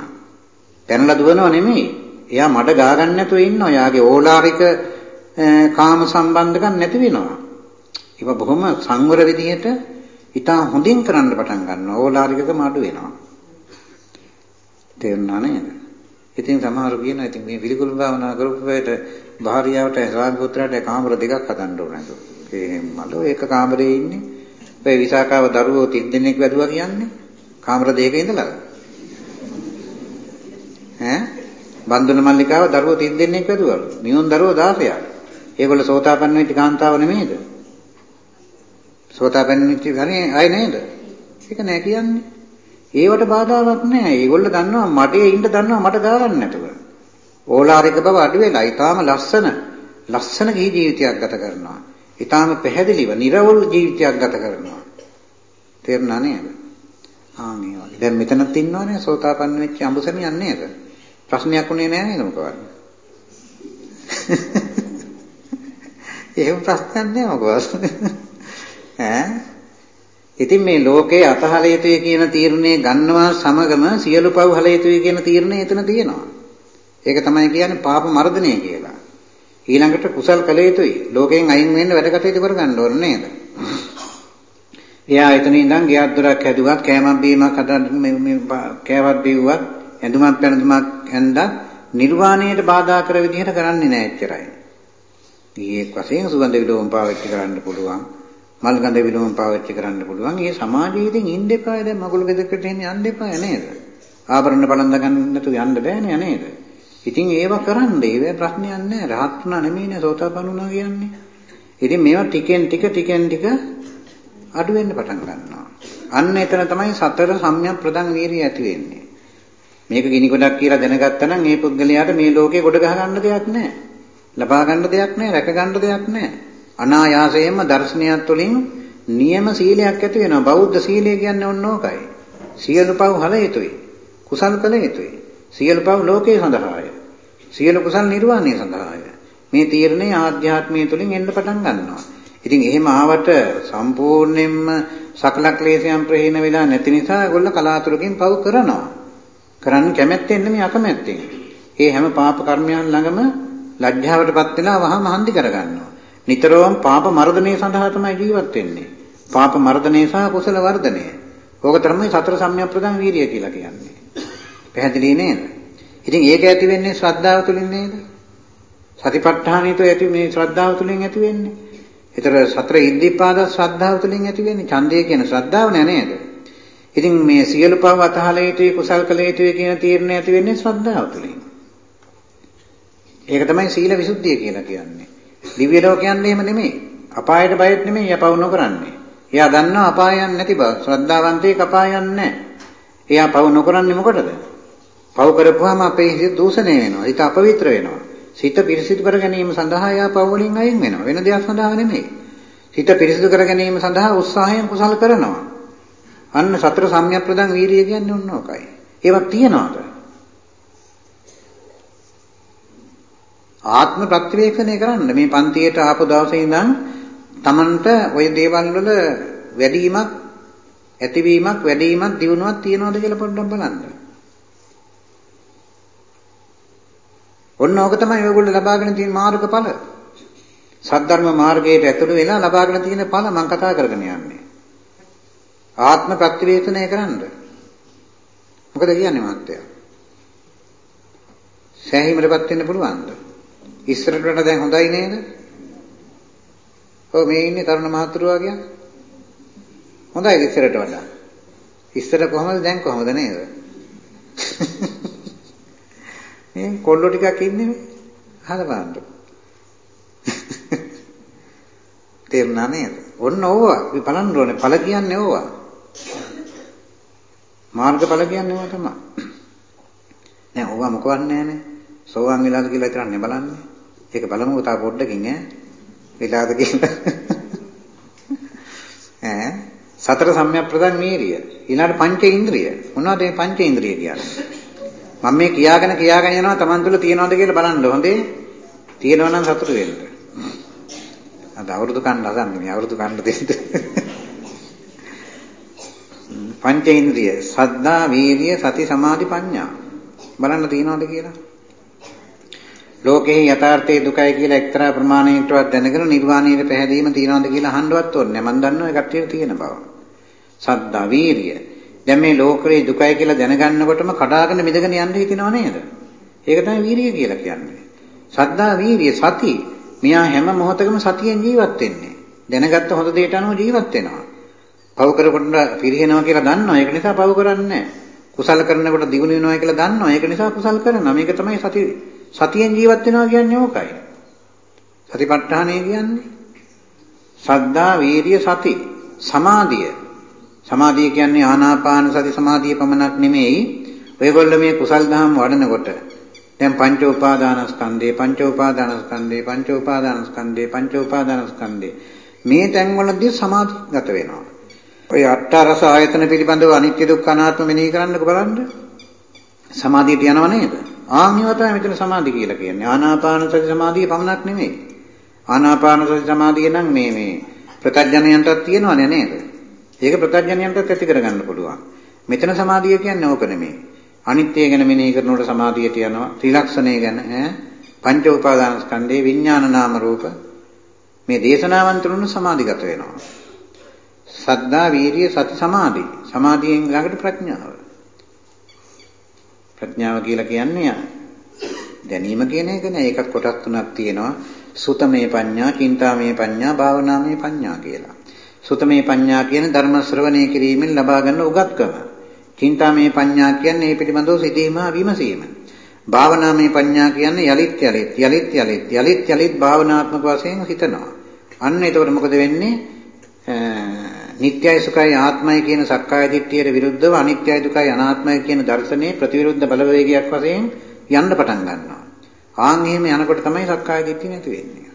පැනලා දුවනව නෙමෙයි. එයා මඩ ගා ගන්න නැතුව ඉන්නවා. එයාගේ ඕලාරික කාම සම්බන්ධකම් නැති වෙනවා. ඒක බොහොම සංවර විදිහට ඉතා හොඳින් කරන්න පටන් ගන්නවා. ඕලාරිකකම අඩු වෙනවා. තේරුණා නේද? ඉතින් සමහරව කියනවා ඉතින් මේ පිළිකුල් භාවනා කරපු වෙලට භාර්යාවට ස්වාමි පුත්‍රයාට කාමර දෙකක් හදන්න ඕන නේද? ඒ මලෝ එක කාමරේ ඉන්නේ. ඔය විසාකාව දරුවෝ 30 දෙනෙක් වැදුවා කියන්නේ කාමර දෙකක ඉඳලා. ඈ බන්දුන මල්ලිකාව දරුවෝ 30 දෙනෙක් වැදුවලු. මියුන් දරුවෝ 16ක්. ඒගොල්ලෝ සෝතාපන්න වෙච්ච කාන්තාව නෙමෙයිද? සෝතාපන්න වෙච්ච ගන්නේ අය නේද? ඒක නෑ කියන්නේ. ඒවට බාධාවක් නෑ. ඒගොල්ලෝ දන්නවා මඩේ ඉන්න දන්නවා මට ගාගන්න නැතුව. ඕලාරික බව අඩු වෙලා ඊටාම ලස්සන ලස්සන ජීවිතයක් ගත කරනවා. ඊටාම පැහැදිලිව නිර්වල් ජීවිතයක් ගත කරනවා. තේරුණා නේද? ආ මේ වගේ. දැන් මෙතනත් ඉන්නවනේ සෝතාපන්න වෙච්ච අඹසමියන් නේද? ප්‍රශ්නයක් උනේ නෑ නේද මොකවත්? එහෙම ප්‍රශ්නයක් නෑ මොකවත්. ඈ ඉතින් මේ ලෝකේ අතහල යුතුය කියන තීරණය ගන්නවා සමගම සියලු පව් හල යුතුය කියන තීරණය එතන තියෙනවා. ඒක තමයි කියන්නේ පාප මර්ධනය කියලා. ඊළඟට කුසල් කළ යුතුයි. ලෝකයෙන් අයින් වෙන්න වැඩ කටයුතු කරගන්න ඕනේ නේද? එයා එතන ඉඳන් ගෙයක් දොරක් හැදුවත් කෑමක් බීමක් හදන්න මේ කෑවත් බිව්වත් ඇඳුමක් පැනඳුමක් ඇඳත් නිර්වාණයට බාධා කර විදිහට කරන්නේ නැහැ එච්චරයි. ගියේ වශයෙන් සුගන්ධ විලෝම පාවිච්චි කරන්න පුළුවන්. මල් ගඳ විලෝම පාවිච්චි කරන්න පුළුවන්. ඒ සමාජයේදී ඉන්න එපා දැන් මගුල් ගෙදරකට එන්නේ යන්න එපා නේද? ආභරණ බලන්ද ගන්න නැතුව යන්න බෑනේ නේද? ඉතින් ඒව කරන්න ඒව ප්‍රශ්නයක් නැහැ. රහත් වුණා නෙමෙයිනේ සෝතාපන්න වුණා කියන්නේ. ඉතින් මේවා ටිකෙන් ටික ටිකෙන් ටික අඩු වෙන්න පටන් ගන්නවා. අන්න එතන තමයි සතර සම්‍යක් ප්‍රදන් වීරිය ඇති වෙන්නේ. මේක ගිනි ගොඩක් කියලා දැනගත්තා නම් මේ පුද්ගලයාට මේ ලෝකේ ගොඩ ගහ ගන්න දෙයක් නැහැ. ලබා ගන්න දෙයක් නැහැ, රැක ගන්න දෙයක් නැහැ. අනායාසයෙන්ම දර්ශනයත් තුළින් නියම සීලයක් ඇති වෙනවා. බෞද්ධ සීලය කියන්නේ ඔන්න ඕකයි. සියලු පව් හල යුතුයි. කුසල් කළ යුතුයි. සියලු පව් ලෝකේ සඳහාය. සියලු කුසල් නිර්වාණය සඳහාය. මේ තීරණය ආධ්‍යාත්මය තුළින් එන්න පටන් ගන්නවා. ඉතින් එහෙම ආවට සම්පූර්ණයෙන්ම සකල ක්ලේශයන් ප්‍රහීන වෙලා නැති නිසා ඒගොල්ල කලාතුරකින් පව් කරනවා. කරන්න කැමැත්තෙන් නෙමෙයි අකමැත්තෙන්. ඒ හැම පාප කර්මයන් ළඟම ලැජ්ජාවටපත් වෙලා වහම හන්දි කරගන්නවා. නිතරම පාප මර්ධනය සඳහා තමයි ජීවත් වෙන්නේ. පාප මර්ධනය සහ කුසල වර්ධනය. ඕක තමයි සතර සම්‍යක් ප්‍රදාන වීර්යය කියලා කියන්නේ. පැහැදිලි නේද? ඉතින් ඒක ඇති වෙන්නේ ශ්‍රද්ධාව තුළින් නේද? සතිපට්ඨානිත ඇති මේ ශ්‍රද්ධාව තුළින් ඇති වෙන්නේ. ඒතර සතර ඉද්ධිපාද ශ්‍රද්ධාව තුළින් ඇති වෙන්නේ ඡන්දය කියන ශ්‍රද්ධාව නෑ නේද? ඉතින් මේ සියලු පව අතහල යුතුයි කුසල් කළ යුතුයි කියන තීරණය ඇති වෙන්නේ ශ්‍රද්ධාව තුළින්. ඒක තමයි සීල විසුද්ධිය කියලා කියන්නේ. දිව්‍ය ලෝක කියන්නේ එහෙම නෙමෙයි. අපායට බයෙත් නෙමෙයි යපව් නොකරන්නේ. එයා දන්නවා අපායන් නැති බව. ශ්‍රද්ධාවන්තයෙක් අපායන් නැහැ. එයා පව් නොකරන්නේ මොකටද? පව් කරපුවාම අපේ හිත දූෂණය වෙනවා. හිත අපවිත්‍ර වෙනවා. සිත පිරිසිදු කර ගැනීම සඳහා යා පව් වලින් අයින් වෙනවා. වෙන දෙයක් සඳහා නෙමෙයි. සිත පිරිසිදු කර ගැනීම සඳහා උත්සාහයෙන් කුසල කරනවා. අන්න සතර සම්‍යක් ප්‍රදන් වීරිය කියන්නේ ඔන්න ඔකයි. ඒවක් තියනවාද? ආත්ම ප්‍රතිවේක්ෂණය කරන්න මේ පන්තියට ආපු දවසේ ඉඳන් Tamanට ওই දේවල් වල වැඩිවීමක් ඇතිවීමක් වැඩිවීමක් දිනුවක් තියනවද කියලා පොඩ්ඩක් බලන්න. ඔන්න ඕක තමයි ඔයගොල්ලෝ ලබාගෙන තියෙන මාර්ගඵල. සද්ධර්ම මාර්ගයට ඇතුළු වෙලා ලබාගෙන තියෙන ඵල මම කතා කරගෙන යන්නේ. ආත්ම ප්‍රතිවේදනය කරන්න. මොකද කියන්නේ මහත්තයා? සෑහීමකටපත් වෙන්න පුළුවන්ද? ඉස්සරට වඩා දැන් හොඳයි නේද? ඔව් මේ ඉන්නේ තරුණ මහතුරුවා කියන්නේ. හොඳයි ඉස්සරට වඩා. ඉස්සර කොහමද දැන් කොහමද නේද? මේ කොල්ලෝ ටිකක් ඉන්නේ මේ. අහලා බලන්න. තේරුණා නේද? ඔන්න ඕවා. අපි බලන්න ඕනේ. ඵල කියන්නේ ඕවා. මාර්ගඵල කියන්නේ ඕවා තමයි. නෑ ඕවා මොකවත් නෑනේ. සෝවාන් වෙලාද කියලා විතරක් නේ බලන්නේ. ඒක බලමු තා පොඩ්ඩකින් ඈ. වෙලාද කියලා. ඈ සතර සම්‍යක් ප්‍රදන් වීරිය. ඊළඟ පංච ඉන්ද්‍රිය. මොනවද මේ පංච ඉන්ද්‍රිය කියන්නේ? මම මේ කියාගෙන කියාගෙන යනවා Taman තුල තියනවද කියලා බලන්න හොඳේ. තියෙනවා නම් සතුටු වෙන්න. අද අවුරුදු කන්න හදන්නේ මේ අවුරුදු කන්න දෙන්න. පංචේන්ද්‍රිය සද්ධා වීර්ය සති සමාධි ප්‍රඥා බලන්න තියනවද කියලා. ලෝකේ යථාර්ථයේ දුකයි කියලා එක්තරා ප්‍රමාණයකටවත් දැනගෙන නිර්වාණයට පැහැදීම තියනවද කියලා අහන්නවත් ඕනේ. මම දන්නවා ඒ කට්ටියට තියෙන බව. සද්ධා වීර්ය දැන් මේ ලෝකේ දුකයි කියලා දැනගන්නකොටම කඩාගෙන මිදගෙන යන්න හිතෙනව නේද? ඒක තමයි වීරිය කියලා කියන්නේ. සද්දා වීරිය සති. මෙයා හැම මොහොතකම සතියෙන් ජීවත් වෙන්නේ. දැනගත්ත හොඳ දෙයට අනුව ජීවත් වෙනවා. පව කරකොට පිරිහෙනවා කියලා දන්නවා. ඒක නිසා පව කරන්නේ කුසල කරනකොට දිගුණ වෙනවා කියලා දන්නවා. ඒක නිසා කුසල් කරනවා. මේක තමයි සති සතියෙන් ජීවත් වෙනවා කියන්නේ ඕකයි. සතිපට්ඨානය කියන්නේ සද්දා වීරිය සති සමාධිය සමාධිය කියන්නේ ආනාපාන සති සමාධිය පමණක් නෙමෙයි. ඔයගොල්ලෝ මේ කුසල් දහම් වඩනකොට දැන් පංච උපාදානස්කන්ධේ පංච උපාදානස්කන්ධේ පංච උපාදානස්කන්ධේ පංච උපාදානස්කන්ධේ මේ තැන්වලදී සමාධිගත වෙනවා. ඔය අට්ඨරස ආයතන පිළිබඳව අනිත්‍ය දුක්ඛ අනාත්ම මෙනෙහි කරන්නක බලන්න. සමාධියට යනව නේද? ආන්‍යව තමයි මෙතන සමාධි කියලා කියන්නේ. ආනාපාන සති සමාධිය පමණක් නෙමෙයි. ආනාපාන සති සමාධිය නම් මේ මේ ප්‍රත්‍යඥයන්ටත් තියෙනවනේ නේද? ඒක ප්‍රත්‍යඥයන්ටත් ඇති කරගන්න පුළුවන්. මෙතන සමාධිය කියන්නේ ඕක නෙමෙයි. අනිත්‍ය ගැන මෙනෙහි කරනකොට සමාධියට යනවා. ත්‍රිලක්ෂණය ගැන ඈ පංච උපාදාන ස්කන්ධේ විඥාන නාම රූප මේ දේශනාවන් තුනන සමාධිගත වෙනවා. සද්ධා, වීරිය, සති, සමාධි. සමාධියෙන් ළඟට ප්‍රඥාව. ප්‍රඥාව කියලා කියන්නේ දැනීම කියන එක නේ. ඒකත් කොටස් තුනක් තියෙනවා. සුතමේ පඤ්ඤා, චින්තාමේ පඤ්ඤා, භාවනාමේ පඤ්ඤා කියලා. සුතමේ පඤ්ඤා කියන්නේ ධර්ම ශ්‍රවණය කිරීමෙන් ලබා ගන්න උගත්කම. චින්තාමේ පඤ්ඤා කියන්නේ මේ පිළිබඳව සිතීම විමසීම. භාවනාමේ පඤ්ඤා කියන්නේ යලිත් යලිත් යලිත් යලිත් යලිත් යලිත් භාවනාත්මක වශයෙන් හිතනවා. අන්න එතකොට මොකද වෙන්නේ? නිට්ටයයි සුඛයි ආත්මයි කියන සක්කාය දිට්ඨියට විරුද්ධව අනිත්‍යයි දුකයි අනාත්මයි කියන දර්ශනයේ ප්‍රතිවිරුද්ධ බලවේගයක් වශයෙන් යන්න පටන් ගන්නවා. ආන් එහෙම යනකොට තමයි සක්කාය දිට්ඨිය නැති වෙන්නේ.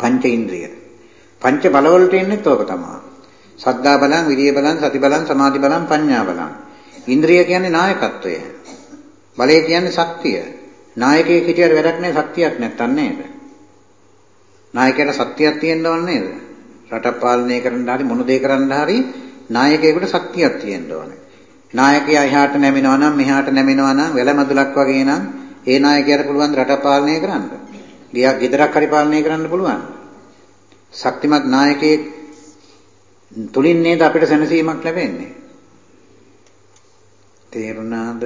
පංච ඉන්ද්‍රිය. පංච බලවලට එන්නේ තෝක තමයි. සද්ධා බලං, විරිය බලං, සති බලං, සමාධි බලං, ප්‍රඥා බලං. ඉන්ද්‍රිය කියන්නේ නායකත්වය. බලය කියන්නේ ශක්තිය. නායකයෙක් හිටියට වැඩක් නැහැ ශක්තියක් නැත්තන් නේද? නායකයට ශක්තියක් තියෙන්න ඕනේ නේද? රට පාලනය කරන්න හරි මොන දේ කරන්න හරි නායකයෙකුට ශක්තියක් තියෙන්න ඕනේ. නායකයා එහාට නැමිනවා නම් මෙහාට නැමිනවා නම් වැලමදුලක් වගේ නම් ඒ නායකයාට පුළුවන් රට පාලනය කරන්න. ගියක් ගෙදරක් හරි පාලනය කරන්න පුළුවන්. ශක්තිමත් නායකයෙක් තුලින් නේද අපිට සැනසීමක් ලැබෙන්නේ. තේරුණාද?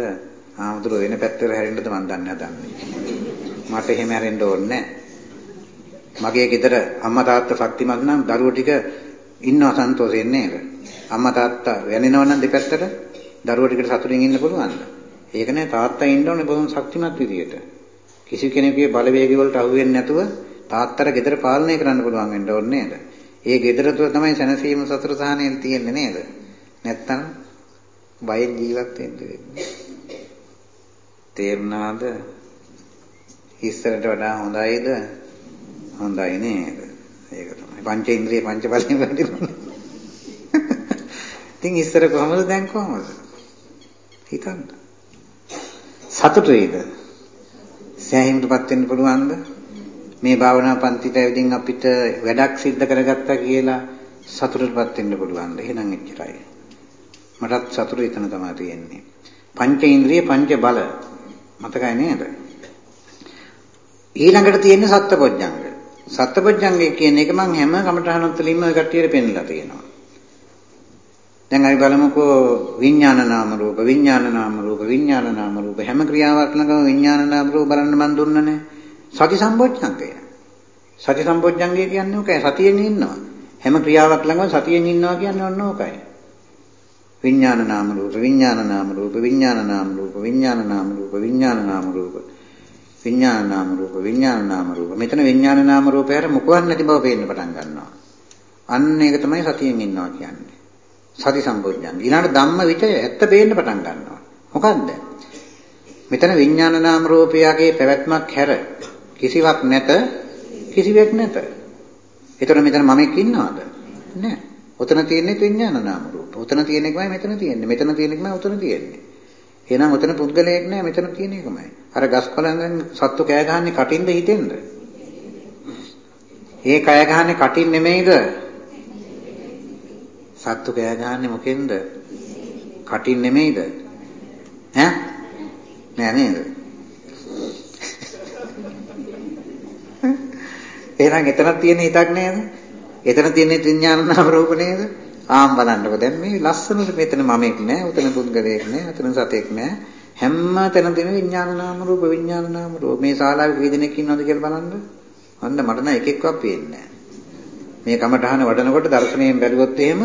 ආමුදුර වෙන පැත්තට හැරෙන්නද මන් දන්නේ නැදන්නේ. මට එහෙම හැරෙන්න ඕනේ මගේ ගෙදර අම්මා තාත්තා ශක්තිමත් නම් දරුවෝ ටික ඉන්නව සන්තෝෂයෙන් නේද? අම්මා තාත්තා වෙනිනව නම් දෙපැත්තට දරුවෝ ටිකට සතුටින් ඉන්න පුළුවන්ද? ඒක නෑ තාත්තා ඉන්න ඕනේ බොහොම ශක්තිමත් විදියට. කිසි කෙනෙකුගේ බලවේගය වලට අහු වෙන්නේ නැතුව තාත්තට ගෙදර පාලනය කරන්න පුළුවන් වෙන්න ඕනේ නේද? ඒ ගෙදර තුල තමයි සැනසීම සතුට සහනය තියෙන්නේ නේද? නැත්තම් බයෙන් ජීවත් වෙන්න වෙන්නේ. තේරුණාද? ඉස්සරට වඩා හොඳයිද? හොඳයි නේද? ඒක තමයි. පංච ඉන්ද්‍රිය පංච බලයෙන් වැඩිුණා. ඉතින් ඉස්සර කොහමද දැන් කොහමද? හිතන්න. සතුට වේද? සෑහීමටපත් වෙන්න පුළුවන්ද? මේ භාවනා පන්තිට ඇවිදින් අපිට වැඩක් සිද්ධ කරගත්තා කියලා සතුටටපත් වෙන්න පුළුවන්ද? එහෙනම් එච්චරයි. මටත් සතුට එතන තමයි තියෙන්නේ. පංච ඉන්ද්‍රිය පංච බල මතකයි නේද? ඊළඟට තියෙන්නේ සත්පොඥංග. සත්පොඥංගය කියන එක මම හැම කමඨහනත් තුළින්ම ඔය කට්ටියට පෙන්නලා තියෙනවා. දැන් අපි බලමුකෝ විඥාන නාම රූප විඥාන නාම රූප විඥාන නාම රූප හැම ක්‍රියාවක් ළඟම විඥාන නාම රූප බලන්න මන් දුන්නනේ. සති සම්පොඥංගය. සති සම්පොඥංගය කියන්නේ ඔකයි සතියෙන් ඉන්නවා. හැම ක්‍රියාවක් ළඟම සතියෙන් ඉන්නවා කියන්නේ ඔන්න ඕකයි. විඥාන නාම රූප විඥාන නාම රූප විඥාන නාම රූප විඥාන නාම රූප විඥාන නාම රූප විඥාන නාම රූප විඥාන නාම රූප. මෙතන විඥාන නාම රූපයට මොකවත් නැති බව පේන්න පටන් ගන්නවා. අන්න ඒක තමයි සතියෙන් ඉන්නවා කියන්නේ. සති සම්බොජ්ජංග ඊළඟ ධම්ම විචය ඇත්ත පේන්න පටන් ගන්නවා. මොකද්ද? මෙතන විඥාන නාම රූපයගේ පැවැත්මක් හැර කිසිවක් නැත කිසිවෙක් නැත. එතකොට මෙතන මමෙක් ඉන්නවද? නැහැ. ඔතන තියෙන්නේ විඥාන නාම රූප. ඔතන තියෙන එකමයි මෙතන තියෙන්නේ. මෙතන තියෙන එකමයි ඔතන තියෙන්නේ. එහෙනම් ඔතන පුද්ගලයෙක් නෑ මෙතන තියෙන එකමයි. අර ගස්කොළෙන් සත්තු කෑ ගහන්නේ කටින්ද හිතෙන්ද? ඒ කෑ ගහන්නේ කටින් නෙමෙයිද? සත්තු කෑ ගහන්නේ මොකෙන්ද? කටින් නෙමෙයිද? ඈ? නෑ නේද? එහෙනම් එතනක් තියෙන හිතක් නේද? එතන තියෙන විඥාන නාම රූප නේද? ආම් බලන්නකො දැන් මේ ලස්සනට මෙතන මමෙක් නෑ, උතන පුද්ගලයෙක් නෑ, උතන සතෙක් නෑ. හැම තැන තියෙන විඥාන නාම රූප විඥාන නාම රූප. මේ ශාලාවේ කී දෙනෙක් ඉන්නවද කියලා බලන්න. අන්න මට නම් එකෙක්වත් පේන්නේ මේ කමඨහන වඩනකොට දර්ශනයෙන් බැලුවොත් එහෙම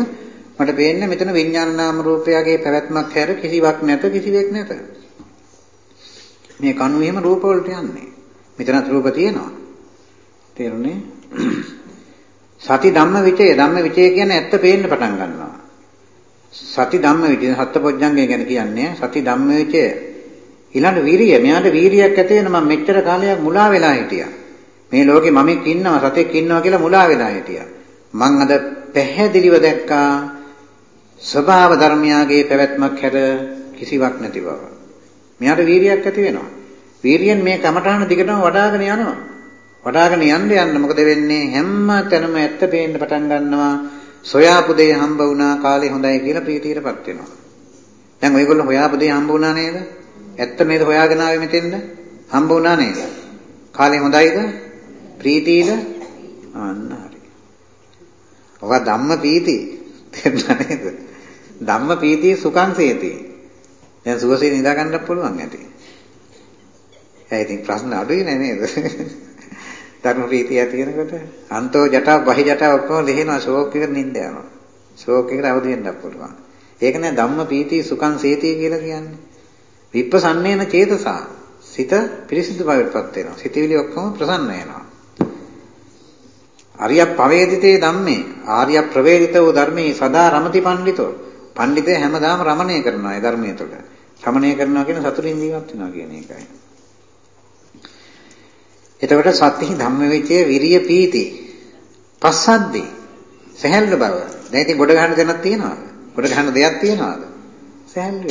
මට පේන්නේ මෙතන විඥාන නාම රූපයගේ පැවැත්මක් හැර කිසිවක් නැත කිසිවෙක් නැත. මේ කණු එහෙම රූප වලට යන්නේ. මෙතනත් රූප තියෙනවා. තේරුණේ? සති ධම්ම විචය ධම්ම විචය කියන්නේ ඇත්ත පේන්න පටන් ගන්නවා. සති ධම්ම විචය සත්පොඥංගය ගැන කියන්නේ සති ධම්ම විචය. ඊළඟ වීරිය මෙයාට වීරියක් ඇති වෙන මම මෙච්චර කාලයක් මුලා වෙලා හිටියා. මේ ලෝකේ මමෙක් ඉන්නවා සතෙක් ඉන්නවා කියලා මුලා වෙලා හිටියා. මං අද පැහැදිලිව දැක්කා ස්වභාව ධර්මයාගේ පැවැත්මක් හැර කිසිවක් නැති බව. මෙයාට වීරියක් ඇති වෙනවා. වීරියෙන් මේ කමඨාන දිගටම වඩ아가න යනවා. වඩාගෙන යන්න යන්න මොකද වෙන්නේ හැම තැනම ඇත්ත පේන්න පටන් ගන්නවා සොයාපු දේ හම්බ වුණා කාලේ හොඳයි කියලා ප්‍රීතියටපත් වෙනවා දැන් ඔයගොල්ලෝ හොයාපු දේ හම්බ වුණා නේද ඇත්ත නේද හොයාගෙන ආවේ මෙතෙන්ද හම්බ වුණා නේද කාලේ හොඳයිද ප්‍රීතියද අන්න හරි ඔක ධම්ම පීති. තේරුණා නේද? ධම්ම පීති සුඛං සේති. දැන් සුවසේ නිදා ගන්නත් පුළුවන් ඇති. ඒ ඉතින් ප්‍රශ්න අඩුයි නෑ නේද? ධර්ම ප්‍රීතිය ඇති වෙනකොට අන්තෝ ජටා බහි ජටා ඔක්කොම ලිහිනවා ෂෝක් එකට නිින්ද යනවා. ෂෝක් එකට අවදි වෙන්නත් පුළුවන්. ඒක නෑ ධම්ම පීති සුඛං සේති කියලා කියන්නේ. විප්පසන්නේන චේතසා සිත පිරිසිදු බවටපත් වෙනවා. සිතවිලි ඔක්කොම ප්‍රසන්න වෙනවා. අරිය පවේදිතේ ධම්මේ ආර්ය ප්‍රවේදිත වූ ධර්මයේ සදා රමති පණ්ඩිතෝ. පණ්ඩිතය හැමදාම රමණය කරනවා ඒ ධර්මයේ තුළ. රමණය කරනවා කියන සතුටින් ජීවත් වෙනවා කියන එකයි. එතකොට සත්‍යෙහි ධම්මවිචේ විරිය පීති පස්සද්දි සහැල්ලු බව. දැන් ඉතින් ගොඩ ගන්න දෙයක් තියනවාද? ගොඩ ගන්න දෙයක් තියනවාද? සහැල්ලු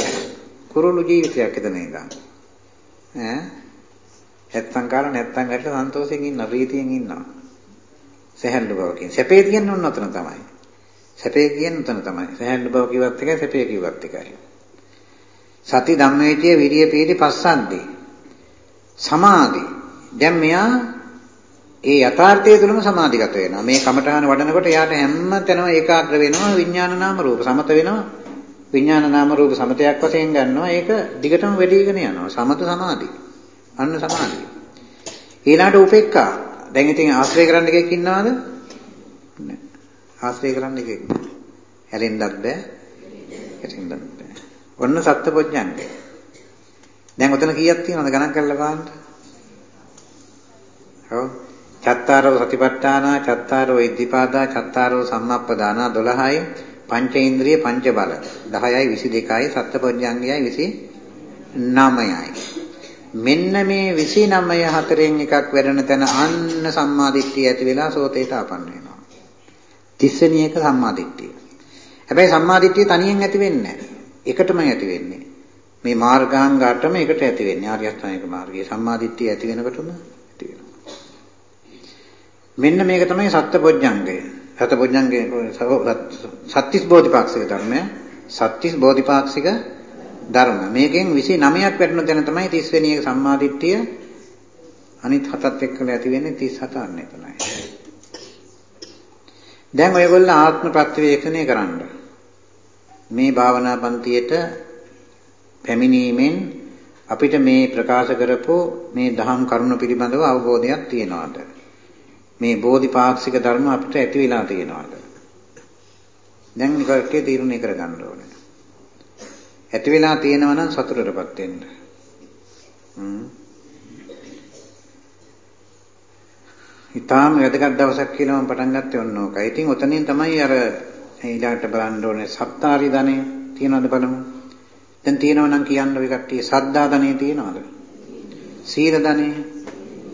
කුරුළු ජීවිතයක් එතන ඉඳන්. ඈ නැත්තම් කාලා නැත්තම් ගැටලා සන්තෝෂයෙන් ඉන්න ප්‍රීතියෙන් ඉන්නවා. සහැල්ලු බවකින්. සැපේ කියන්නේ ඔන්න ඔතන තමයි. සැපේ කියන්නේ ඔතන තමයි. සහැල්ලු බව කිව්වත් එකයි සැපේ කිව්වත් එකයි. සති ධම්මේචේ විරිය පීති පස්සද්දි සමාධි දැන් මෙයා ඒ යථාර්ථය තුළම සමාධිගත වෙනවා. මේ කමඨහන වඩනකොට එයාට හැම තැනම ඒකාග්‍ර වෙනවා විඥාන නාම රූප සමත වෙනවා. විඥාන නාම රූප සමතයක් වශයෙන් ගන්නවා. ඒක දිගටම වැඩිගෙන යනවා. සමත සමාධි. අන්න සමාධිය. ඊළාට උපේක්ඛා. දැන් ඉතින් ආශ්‍රය කරන්න එකෙක් ඉන්නවද? නැහැ. ආශ්‍රය කරන්න එකෙක් නැහැ. හැලෙන්නත් බෑ. හැටෙන්නත් බෑ. ඔන්න සත්පොඥංගේ. දැන් ඔතන කීයක් තියෙනවද ගණන් කරලා බලන්න. ඔව්. චත්තාරෝ සතිපට්ඨාන, චත්තාරෝ ඉද්ධිපාදා, චත්තාරෝ සම්මප්පදාන 12යි, පංචේන්ද්‍රිය පංච බල 10යි 22යි, සත්පොඥංගයයි 29යි. මෙන්න මේ 29 හතරෙන් එකක් වැඩෙන තැන අන්න සම්මාදිට්ඨිය ඇති වෙලා සෝතේට ආපන්න වෙනවා. 30 වෙනි එක සම්මාදිට්ඨිය. හැබැයි සම්මාදිට්ඨිය තනියෙන් ඇති වෙන්නේ නැහැ. එකටමයි ඇති වෙන්නේ. මේ මාර්ගාංග අටම එකට ඇති වෙන්නේ. ආර්ය අෂ්ටාංගික මාර්ගයේ සම්මාදිට්ඨිය ඇති වෙනකොටම ඇති වෙනවා. මෙන්න මේක තමයි සත්බොජ්ජංගය. සත්බොජ්ජංගය සත්‍තිස් බෝධිපාක්ෂික ධර්මය. සත්‍තිස් බෝධිපාක්ෂික ධර්ම. මේකෙන් 29ක් වැටෙන තැන තමයි 30 වෙනි එක සම්මාදිට්ඨිය. අනිත් හතත් එක්කලා ඇති වෙන්නේ 37 අන්න එතනයි. දැන් ඔයගොල්ලෝ ආත්ම ප්‍රත්‍යවේක්ෂණය කරන්න. මේ භාවනා පන්තියට පැමිණීමෙන් අපිට මේ ප්‍රකාශ කරපු මේ දහම් කරුණ පිළිබඳව අවබෝධයක් තියෙනවාද? මේ බෝධිපාක්ෂික ධර්ම අපිට ඇති වෙලා තියෙනවාද? දැන් නිකල්කේ තීරණය කරගන්න ඕනේ. ඇති වෙලා තියෙනවා නම් සතුටටපත් වෙන්න. හ්ම්. ඊටාම වැදගත් දවසක් කියලා මම පටන් ගත්තේ ඔන්න ඕකයි. ඉතින් ඔතනින් තමයි අර ඊළාට බලන්න ඕනේ සත්තාරි ධනෙ තියනවද බලමු. දැන් තියෙනවා නම් කියන්න ඔය කට්ටිය සද්දා ධනෙ තියනවද? සීල ධනෙ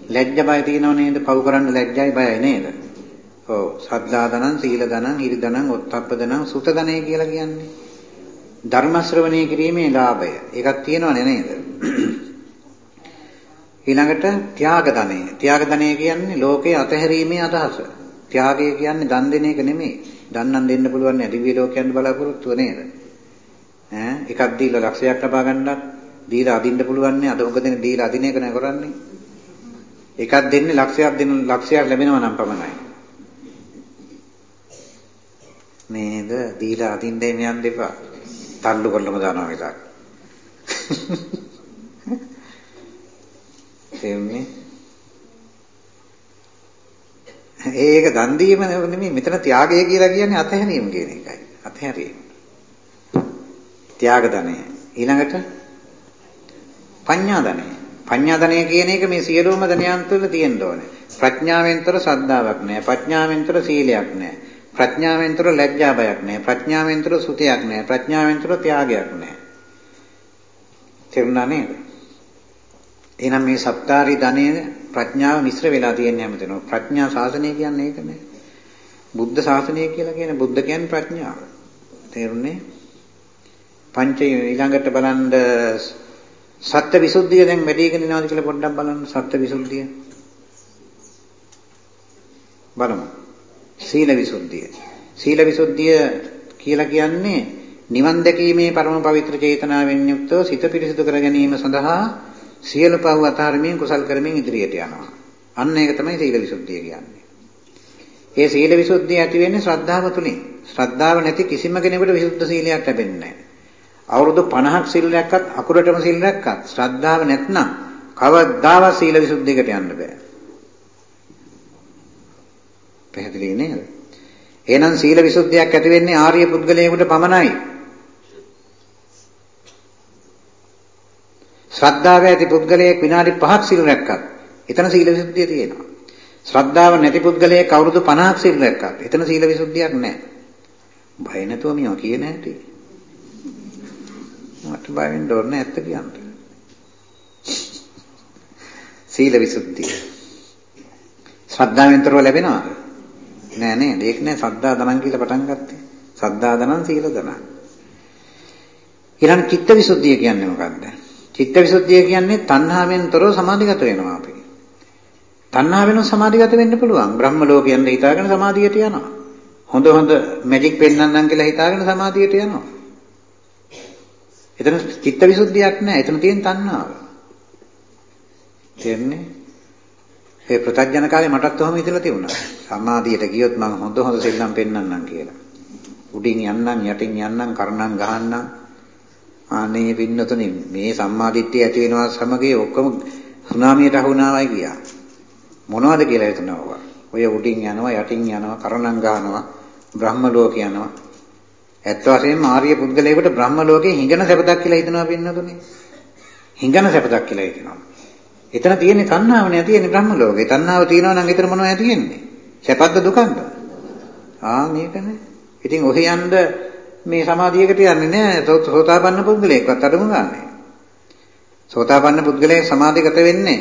ලැජ්ජ බය තියෙනව නේද? පව් කරන්න ලැජ්ජයි බයයි නේද? ඔව්. සද්දා ධනං, සීල ධනං, හිරි ධනං, ඔත්තප්ප ධනං, සුත ධනය කියලා කියන්නේ. ධර්ම ශ්‍රවණය කිරීමේ ලාභය. ඒකක් තියෙනවනේ නේද? ඊළඟට ත්‍යාග ධනය. ත්‍යාග ධනය කියන්නේ ලෝකේ අතහැරීමේ අදහස. ත්‍යාගය කියන්නේ දන් දෙන එක නෙමෙයි. දන් නම් දෙන්න පුළුවන් නෑ දිව්‍ය ලෝකයන් බලාපොරොත්තුව නේද? ඈ එකක් දීලා ලක්ෂයක් ලබා ගන්නත් දීලා අදින්න පුළුවන් නේ. අද උග දෙන දීලා අදින එක නෑ කරන්නේ. එකක් දෙන්නේ ලක්ෂයක් දෙන ලක්ෂයක් ලැබෙනවා නම් පමණයි. නේද? දීලා අදින්න යන්න එපා. තල්ලු කරලම දානවා විතර. තේරුණේ? ඒක දන් දීම නෙමෙයි මෙතන ත්‍යාගය කියලා කියන්නේ අතහැරීම කියන එකයි. අතහැරීම. ත්‍යාග ධනය. ඊළඟට පඤ්ඤා ධනය. පඤ්ඤා ධනය කියන එක මේ සියලුම ධනයන් තුළ තියෙන්න ඕනේ. ප්‍රඥාවෙන්තර ශ්‍රද්ධාවක් නැහැ. ප්‍රඥාවෙන්තර සීලයක් නැහැ. ප්‍රඥාවෙන්තර ලැජ්ජා බයක් නැහැ. ප්‍රඥාවෙන්තර සුතයක් නැහැ. ප්‍රඥාවෙන්තර ත්‍යාගයක් නැහැ. තේරුණා නේද? එහෙනම් මේ සත්කාරී ධනය ප්‍රඥාව මිශ්‍ර වෙලා තියෙන හැමතැනම. ප්‍රඥා ශාසනය කියන්නේ ඒක නේ. බුද්ධ ශාසනය කියලා කියන්නේ බුද්ධ කියන්නේ ප්‍රඥාව. තේරුණේ? පංච ඊළඟට බලන්න සත්‍ය විසුද්ධිය දැන් වැඩිගෙන යනවාද කියලා පොඩ්ඩක් බලන්න සත්‍ය විසුද්ධිය. බලමු. සීල විසුද්ධිය. සීල විසුද්ධිය කියලා කියන්නේ නිවන් දැකීමේ පරම පවිත්‍ර චේතනාවෙන් යුක්තව සිත පිරිසිදු කර ගැනීම සඳහා සියලු පව් අතාරමින් කුසල් කරමින් ඉදිරියට යනවා. අන්න ඒක තමයි සීල විසුද්ධිය කියන්නේ. ඒ සීල විසුද්ධිය ඇති වෙන්නේ ශ්‍රද්ධාව තුලින්. ශ්‍රද්ධාව නැති කිසිම කෙනෙකුට විසුද්ධ සීලයක් ලැබෙන්නේ නැහැ. අවුරුදු 50ක් සීල රැක්කත් අකුරටම සීල රැක්කත් ශ්‍රද්ධාව නැත්නම් කවදාවත් සීල විසුද්ධියකට යන්න බෑ. පැහැදිලි නේද? එහෙනම් සීල විසුද්ධියක් ඇති වෙන්නේ ආර්ය පුද්ගලයෙකුට පමණයි. ශ්‍රද්ධාව ඇති පුද්ගලයෙක් විනාඩි 5ක් සීල රැක්කත් එතන සීල විසුද්ධිය තියෙනවා. ශ්‍රද්ධාව නැති පුද්ගලයෙක් අවුරුදු 50ක් සීල රැක්කත් එතන සීල විසුද්ධියක් නැහැ. බය නැතුව මේවා කියන හැටි. මට බය වෙන්න ඕනේ ඇත්ත කියන්න. සීල විසුද්ධිය. ශ්‍රද්ධාවෙන්තරව ලැබෙනවද? නෑ නේද? ඒක නෑ සද්දා දනන් කියලා පටන් ගත්තේ. සද්දා දනන් සීල දනන්. ඊළඟ චිත්ත විසුද්ධිය කියන්නේ මොකක්ද? චිත්ත විසුද්ධිය කියන්නේ තණ්හාවෙන් තොරව සමාධිගත වෙනවා අපි. තණ්හාවෙන් සමාධිගත වෙන්න පුළුවන්. බ්‍රහ්ම ලෝකයෙන් හිතාගෙන සමාධියට යනවා. හොඳ හොඳ මැජික් පෙන්වන්නම් කියලා හිතාගෙන සමාධියට යනවා. එතන චිත්ත විසුද්ධියක් නෑ. එතන තියෙන තණ්හාව. තේරෙන්නේ? ඒ ප්‍රත්‍යඥ කාලේ මටත් ඔහම හිතලා තිබුණා. සමාධියට ගියොත් මම හොඳ හොඳ සෙල්ලම් පෙන්වන්නම් කියලා. උඩින් යන්නම් යටින් යන්නම් කරණම් ගහන්නම්. අනේ පින්නතුනි මේ සම්මාදිට්ඨිය ඇති වෙනවා සමගයේ ඔක්කොම සුනාමියට අහුණාවයි කියා. මොනවද කියලා හිතනවා. ඔය උඩින් යනවා යටින් යනවා කරණම් ගහනවා බ්‍රහ්ම ලෝක යනවා. ඇත්ත වශයෙන්ම ආර්ය පුද්ගලයාට බ්‍රහ්ම ලෝකේ හිඟන සැපතක් කියලා හිතනවා පින්නතුනි. හිඟන සැපතක් කියලා හිතනවා. එතන තියෙන්නේ තණ්හාව නෑ තියෙන්නේ බ්‍රහ්ම ලෝකේ. තණ්හාව තියෙනවා නම් ඊතර මොනවද තියෙන්නේ? සැපද්ද දුකක්ද? ආ මේකනේ. ඉතින් ඔහි යන්න මේ සමාධියකට යන්නේ නෑ සෝතාපන්න පුද්ගලයෙක්වත් අඩුම ගන්නෑ. සෝතාපන්න පුද්ගලයෙක් සමාධිගත වෙන්නේ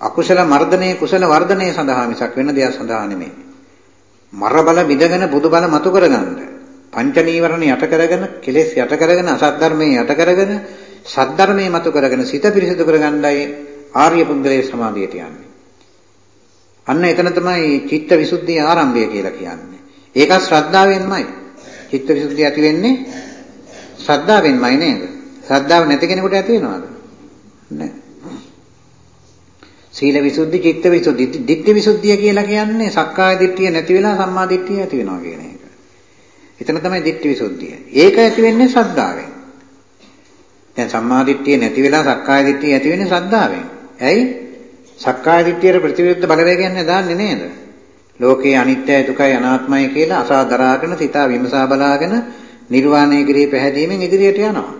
අකුසල මර්ධනයේ කුසල වර්ධනයේ සඳහා මිසක් වෙන දෙයක් සඳහා නෙමෙයි. මර බල විදගෙන බුදු බල මතු කරගන්න. පංච නීවරණ යට කරගෙන කෙලෙස් යට කරගෙන අසත් ධර්මයේ යට කරගෙන සත් ධර්මයේ මතු කරගෙන සිත පිරිසිදු කරගන්නයි ආර්ය පුද්ගලයේ සමාධියට යන්නේ. අන්න එතන තමයි චිත්ත විසුද්ධිය ආරම්භය කියලා කියන්නේ. ඒක ශ්‍රද්ධාවෙන්මයි. චිත්ත විසුද්ධිය ඇති වෙන්නේ ශ්‍රද්ධාවෙන්මයි නේද? ශ්‍රද්ධාව නැති කෙනෙකුට ඇති වෙනවද? නැහැ. සීල විසුද්ධි, චිත්ත විසුද්ධි, ditthi විසුද්ධිය කියලා කියන්නේ සක්කාය දිට්ඨිය නැති වෙලා සම්මා දිට්ඨිය ඇති වෙනවා කියන එක. එතන තමයි ditthi විසුද්ධිය. ඒක ඇති වෙන්නේ ශ්‍රද්ධාවෙන්. දැන් සම්මා දිට්ඨිය නැති වෙලා සක්කාය දිට්ඨිය ඇති වෙන්නේ ශ්‍රද්ධාවෙන්. ඇයි? සක්කාය දිට්ඨියට ප්‍රතිවිරුද්ධ බලවේගයක් දාන්නේ නේද? ලෝකේ අනිත්‍යයි දුකයි අනාත්මයි කියලා අසා දරාගෙන සිතා විමසා බලාගෙන නිර්වාණය කෙරෙහි පැහැදීමෙන් ඉදිරියට යනවා.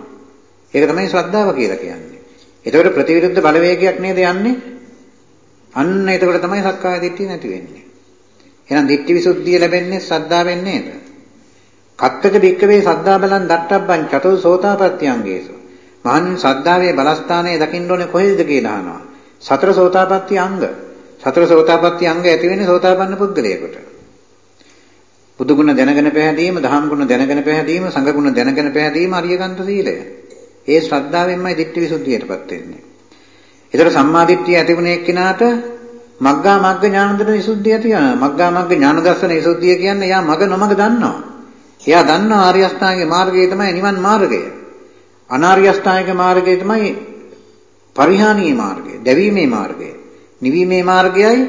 ඒක තමයි ශ්‍රද්ධාව කියලා කියන්නේ. එතකොට ප්‍රතිවිරුද්ධ බලවේගයක් නේද යන්නේ? අන්න එතකොට තමයි සක්කාය දිට්ඨිය නැති වෙන්නේ. එහෙනම් දිට්ඨි විසුද්ධිය ලැබෙන්නේ ශ්‍රද්ධාවෙන් නේද? කත්තක බික්කවේ සද්ධා බලං දට්ටබ්බං චතෝ සෝතාපට්ඨියංගේසු. මහන් ශ්‍රද්ධාවේ බලස්ථානයේ දකින්න ඕනේ කොහෙද කියලා අහනවා. සතර සෝතාපට්ටි අංග. සතර සෝතාපට්ටි අංග ඇති වෙන්නේ සෝතාපන්න පුද්ගලයාට. බුදු ගුණ දැනගෙන පැහැදීම, දහම් ගුණ දැනගෙන පැහැදීම, සංඝ ගුණ දැනගෙන පැහැදීම අරියගන්ත සීලය. ඒ ශ්‍රද්ධාවෙන්මයි ditthi visuddhiyටපත් වෙන්නේ. ඒතර සම්මා දිට්ඨිය ඇති වුණ එක්කිනාට මග්ගා මග්ග ඥාන දර්ශන විසුද්ධිය ඇති වෙනවා. මග්ගා මග්ග ඥාන දර්ශන විසුද්ධිය කියන්නේ යා මග නොමග දන්නවා. එයා දන්නවා ආර්ය අෂ්ටාංගික මාර්ගය තමයි නිවන් මාර්ගය. අනාර්ය අෂ්ටාංගික මාර්ගය තමයි පරිහානීය මාර්ගය, දැවීමේ මාර්ගය. නිවීමේ මාර්ගයයි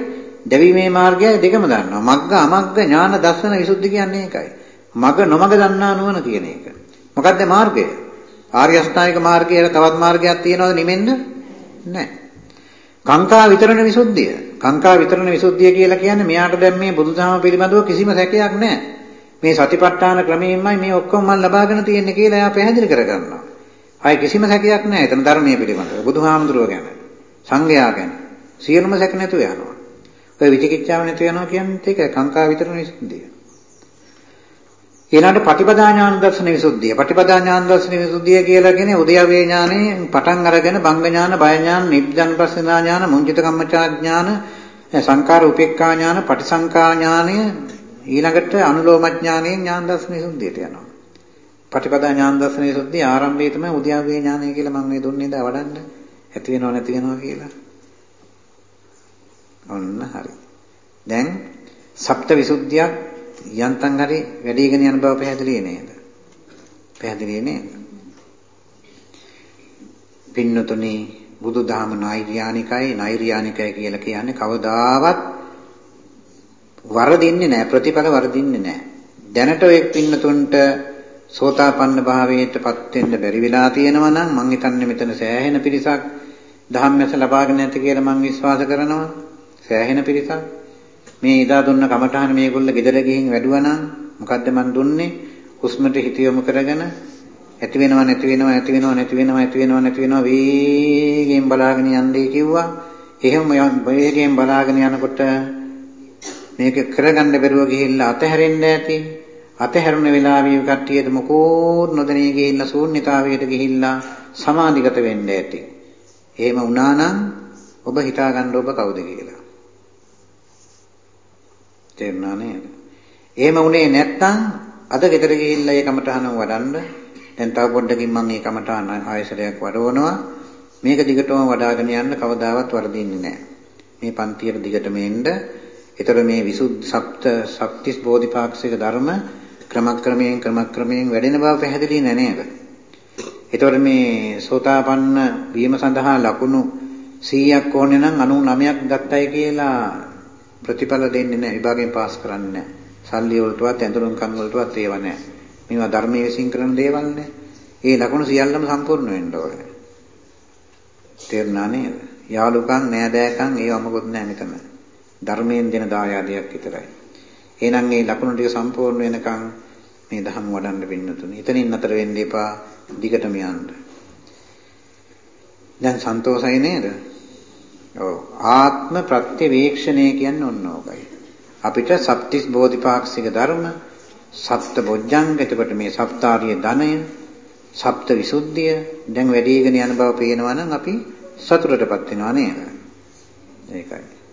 දැවීමේ මාර්ගයයි දෙකම දන්නවා. මග්ග අමග්ග ඥාන දර්ශන විසුද්ධි කියන්නේ ඒකයි. මග නොමග දන්නා නුවණ කියන එක. මොකද්ද මාර්ගය? ආර්ය අෂ්ටාංගික මාර්ගයේ තවත් මාර්ගයක් තියෙනවද නිමෙන්න? නැහැ. කාංකා විතරණ විසුද්ධිය. කාංකා විතරණ විසුද්ධිය කියලා කියන්නේ මෙයාට දැන් මේ බුදුදහම පිළිබඳව කිසිම සැකයක් නැහැ. මේ සතිපට්ඨාන ක්‍රමයෙන්මයි මේ ඔක්කොම මම ලබාගෙන තියෙන්නේ කියලා එයා පැහැදිලි කරගන්නවා. ආයි කිසිම සැකයක් නැහැ එතන ධර්මයේ පිළිබඳව. බුදුහාමුදුරුවෝ ගැන, සංඝයා ගැන සියලුම සැක නැතුව යනවා. ඔය විචිකිච්ඡාව නැතුව යනවා කියන්නේ ඒක කාංකා විතරන විසුද්ධිය. ඊළඟට පටිපදා ඥාන දර්ශන විසුද්ධිය. පටිපදා ඥාන දර්ශන විසුද්ධිය කියලා කියන්නේ උදයවේ ඥානේ පටන් අරගෙන බංග ඥාන, බය ඥාන, නිබ්බන් ප්‍රසනා ඥාන, මුංජිත කම්මචා ඥාන, සංකාර උපේක්ඛා ඥාන, පටිසංකා ඥානය ඊළඟට අනුලෝම ඥානයෙන් ඥාන දර්ශන විසුද්ධියට යනවා. පටිපදා ඥාන දර්ශන විසුද්ධිය ආරම්භයේ තමයි උද්‍යාවේ ඥානය කියලා මම මේ දුන්නේ දා වඩන්න. ඇති වෙනව නැති වෙනව කියලා. ඔන්න හරි. දැන් සප්ත විසුද්ධියක් යන්තම් හරි වැඩිගෙන යන බව පැහැදිලි නේද? පැහැදිලි නේද? පින්නතුනි බුදුදහම නෛර්යානිකයි නෛර්යානිකයි කියලා කියන්නේ කවදාවත් වරදින්නේ නැහැ ප්‍රතිඵල වරදින්නේ නැහැ. දැනට ඔය පින්නතුන්ට සෝතාපන්න භාවයටපත් වෙන්න බැරි වෙලා තියෙනවා නම් මං හිතන්නේ මෙතන සෑහෙන පිරිසක් ධම්මස ලබාගෙන නැති කියලා මං විශ්වාස කරනවා. සෑහෙන පිරිසක් මේ ඉදා දුන්න කමඨහන මේගොල්ල ගෙදර ගිහින් වැඩුවා නම් මොකද්ද මං දුන්නේ? හුස්මට හිත යොමු කරගෙන ඇති වෙනවා නැති වෙනවා ඇති වෙනවා නැති වෙනවා ඇති වෙනවා නැති වෙනවා වේගයෙන් බලාගෙන යන්නේ කිව්වා. එහෙම වේගයෙන් බලාගෙන යනකොට මේක කරගන්න බැරුව ගිහිල්ලා අතහැරෙන්න ඇති. අතහැරුණ වෙලාවේ කට්ටියට මොකෝ නොදැනී ගිහිල්ලා ශූන්‍යතාවයට ගිහිල්ලා සමාධිගත වෙන්න ඇති. එහෙම වුණා නම් ඔබ හිතාගන්න ඔබ කවුද කියලා. තේරුණා නේද? එහෙම වුණේ නැත්නම් අද ගෙදර ගිහිල්ලා ඒ කමටහන වඩන්න දැන් තව පොඩ්ඩකින් මම මේ කමටහන ආයසරයක් වඩවනවා. මේක දිගටම වඩ아가න යන්න කවදාවත් වරදින්නේ නැහැ. මේ පන්තියට දිගටම එන්න. ඒතර මේ විසුද්ධ සප්ත සප්තිස් බෝධිපාක්ෂික ධර්ම ක්‍රමක්‍රමයෙන් ක්‍රමක්‍රමයෙන් වැඩෙන බව පැහැදිලි නෑ නේද? ඒතකොට මේ සෝතාපන්න වීම සඳහා ලකුණු 100ක් ඕනේ නම් 99ක් ගත්තයි කියලා ප්‍රතිඵල දෙන්නේ නැහැ. විභාගයෙන් පාස් කරන්නේ නැහැ. සල්ලි වලටවත් ඇඳුම් කන් වලටවත් ඒව නැහැ. මේවා ධර්මයේ විසින් කරන දේවල් නේ. ඒ ලකුණු සියල්ලම සම්පූර්ණ වෙන්න ඕනේ. තේරුණා නේද? යාළුකම් නෑදෑකම් ඒව මොකොත් නැහැ මෙතන. ධර්මයෙන් දෙන දායාදයක් විතරයි. එහෙනම් මේ ලකුණු ටික සම්පූර්ණ වෙනකන් මේ ධම් වඩන්න වෙන්නතුනේ. එතනින් නතර වෙන්න එපා. දිගටම යන්න. දැන් සන්තෝෂයි නේද? ඔව්. ආත්ම ප්‍රත්‍යවේක්ෂණය කියන්නේ ඔන්න ඕකයි. අපිට සප්තිස් බෝධිපාක්ෂික ධර්ම, සප්ත බොජ්ජංග, එතකොට මේ සප්තාරිය ධනය, සප්ත විසුද්ධිය දැන් වැඩිගෙන යන බව පේනවා නම් අපි සතුටටපත් වෙනවා නේද? ඒකයි.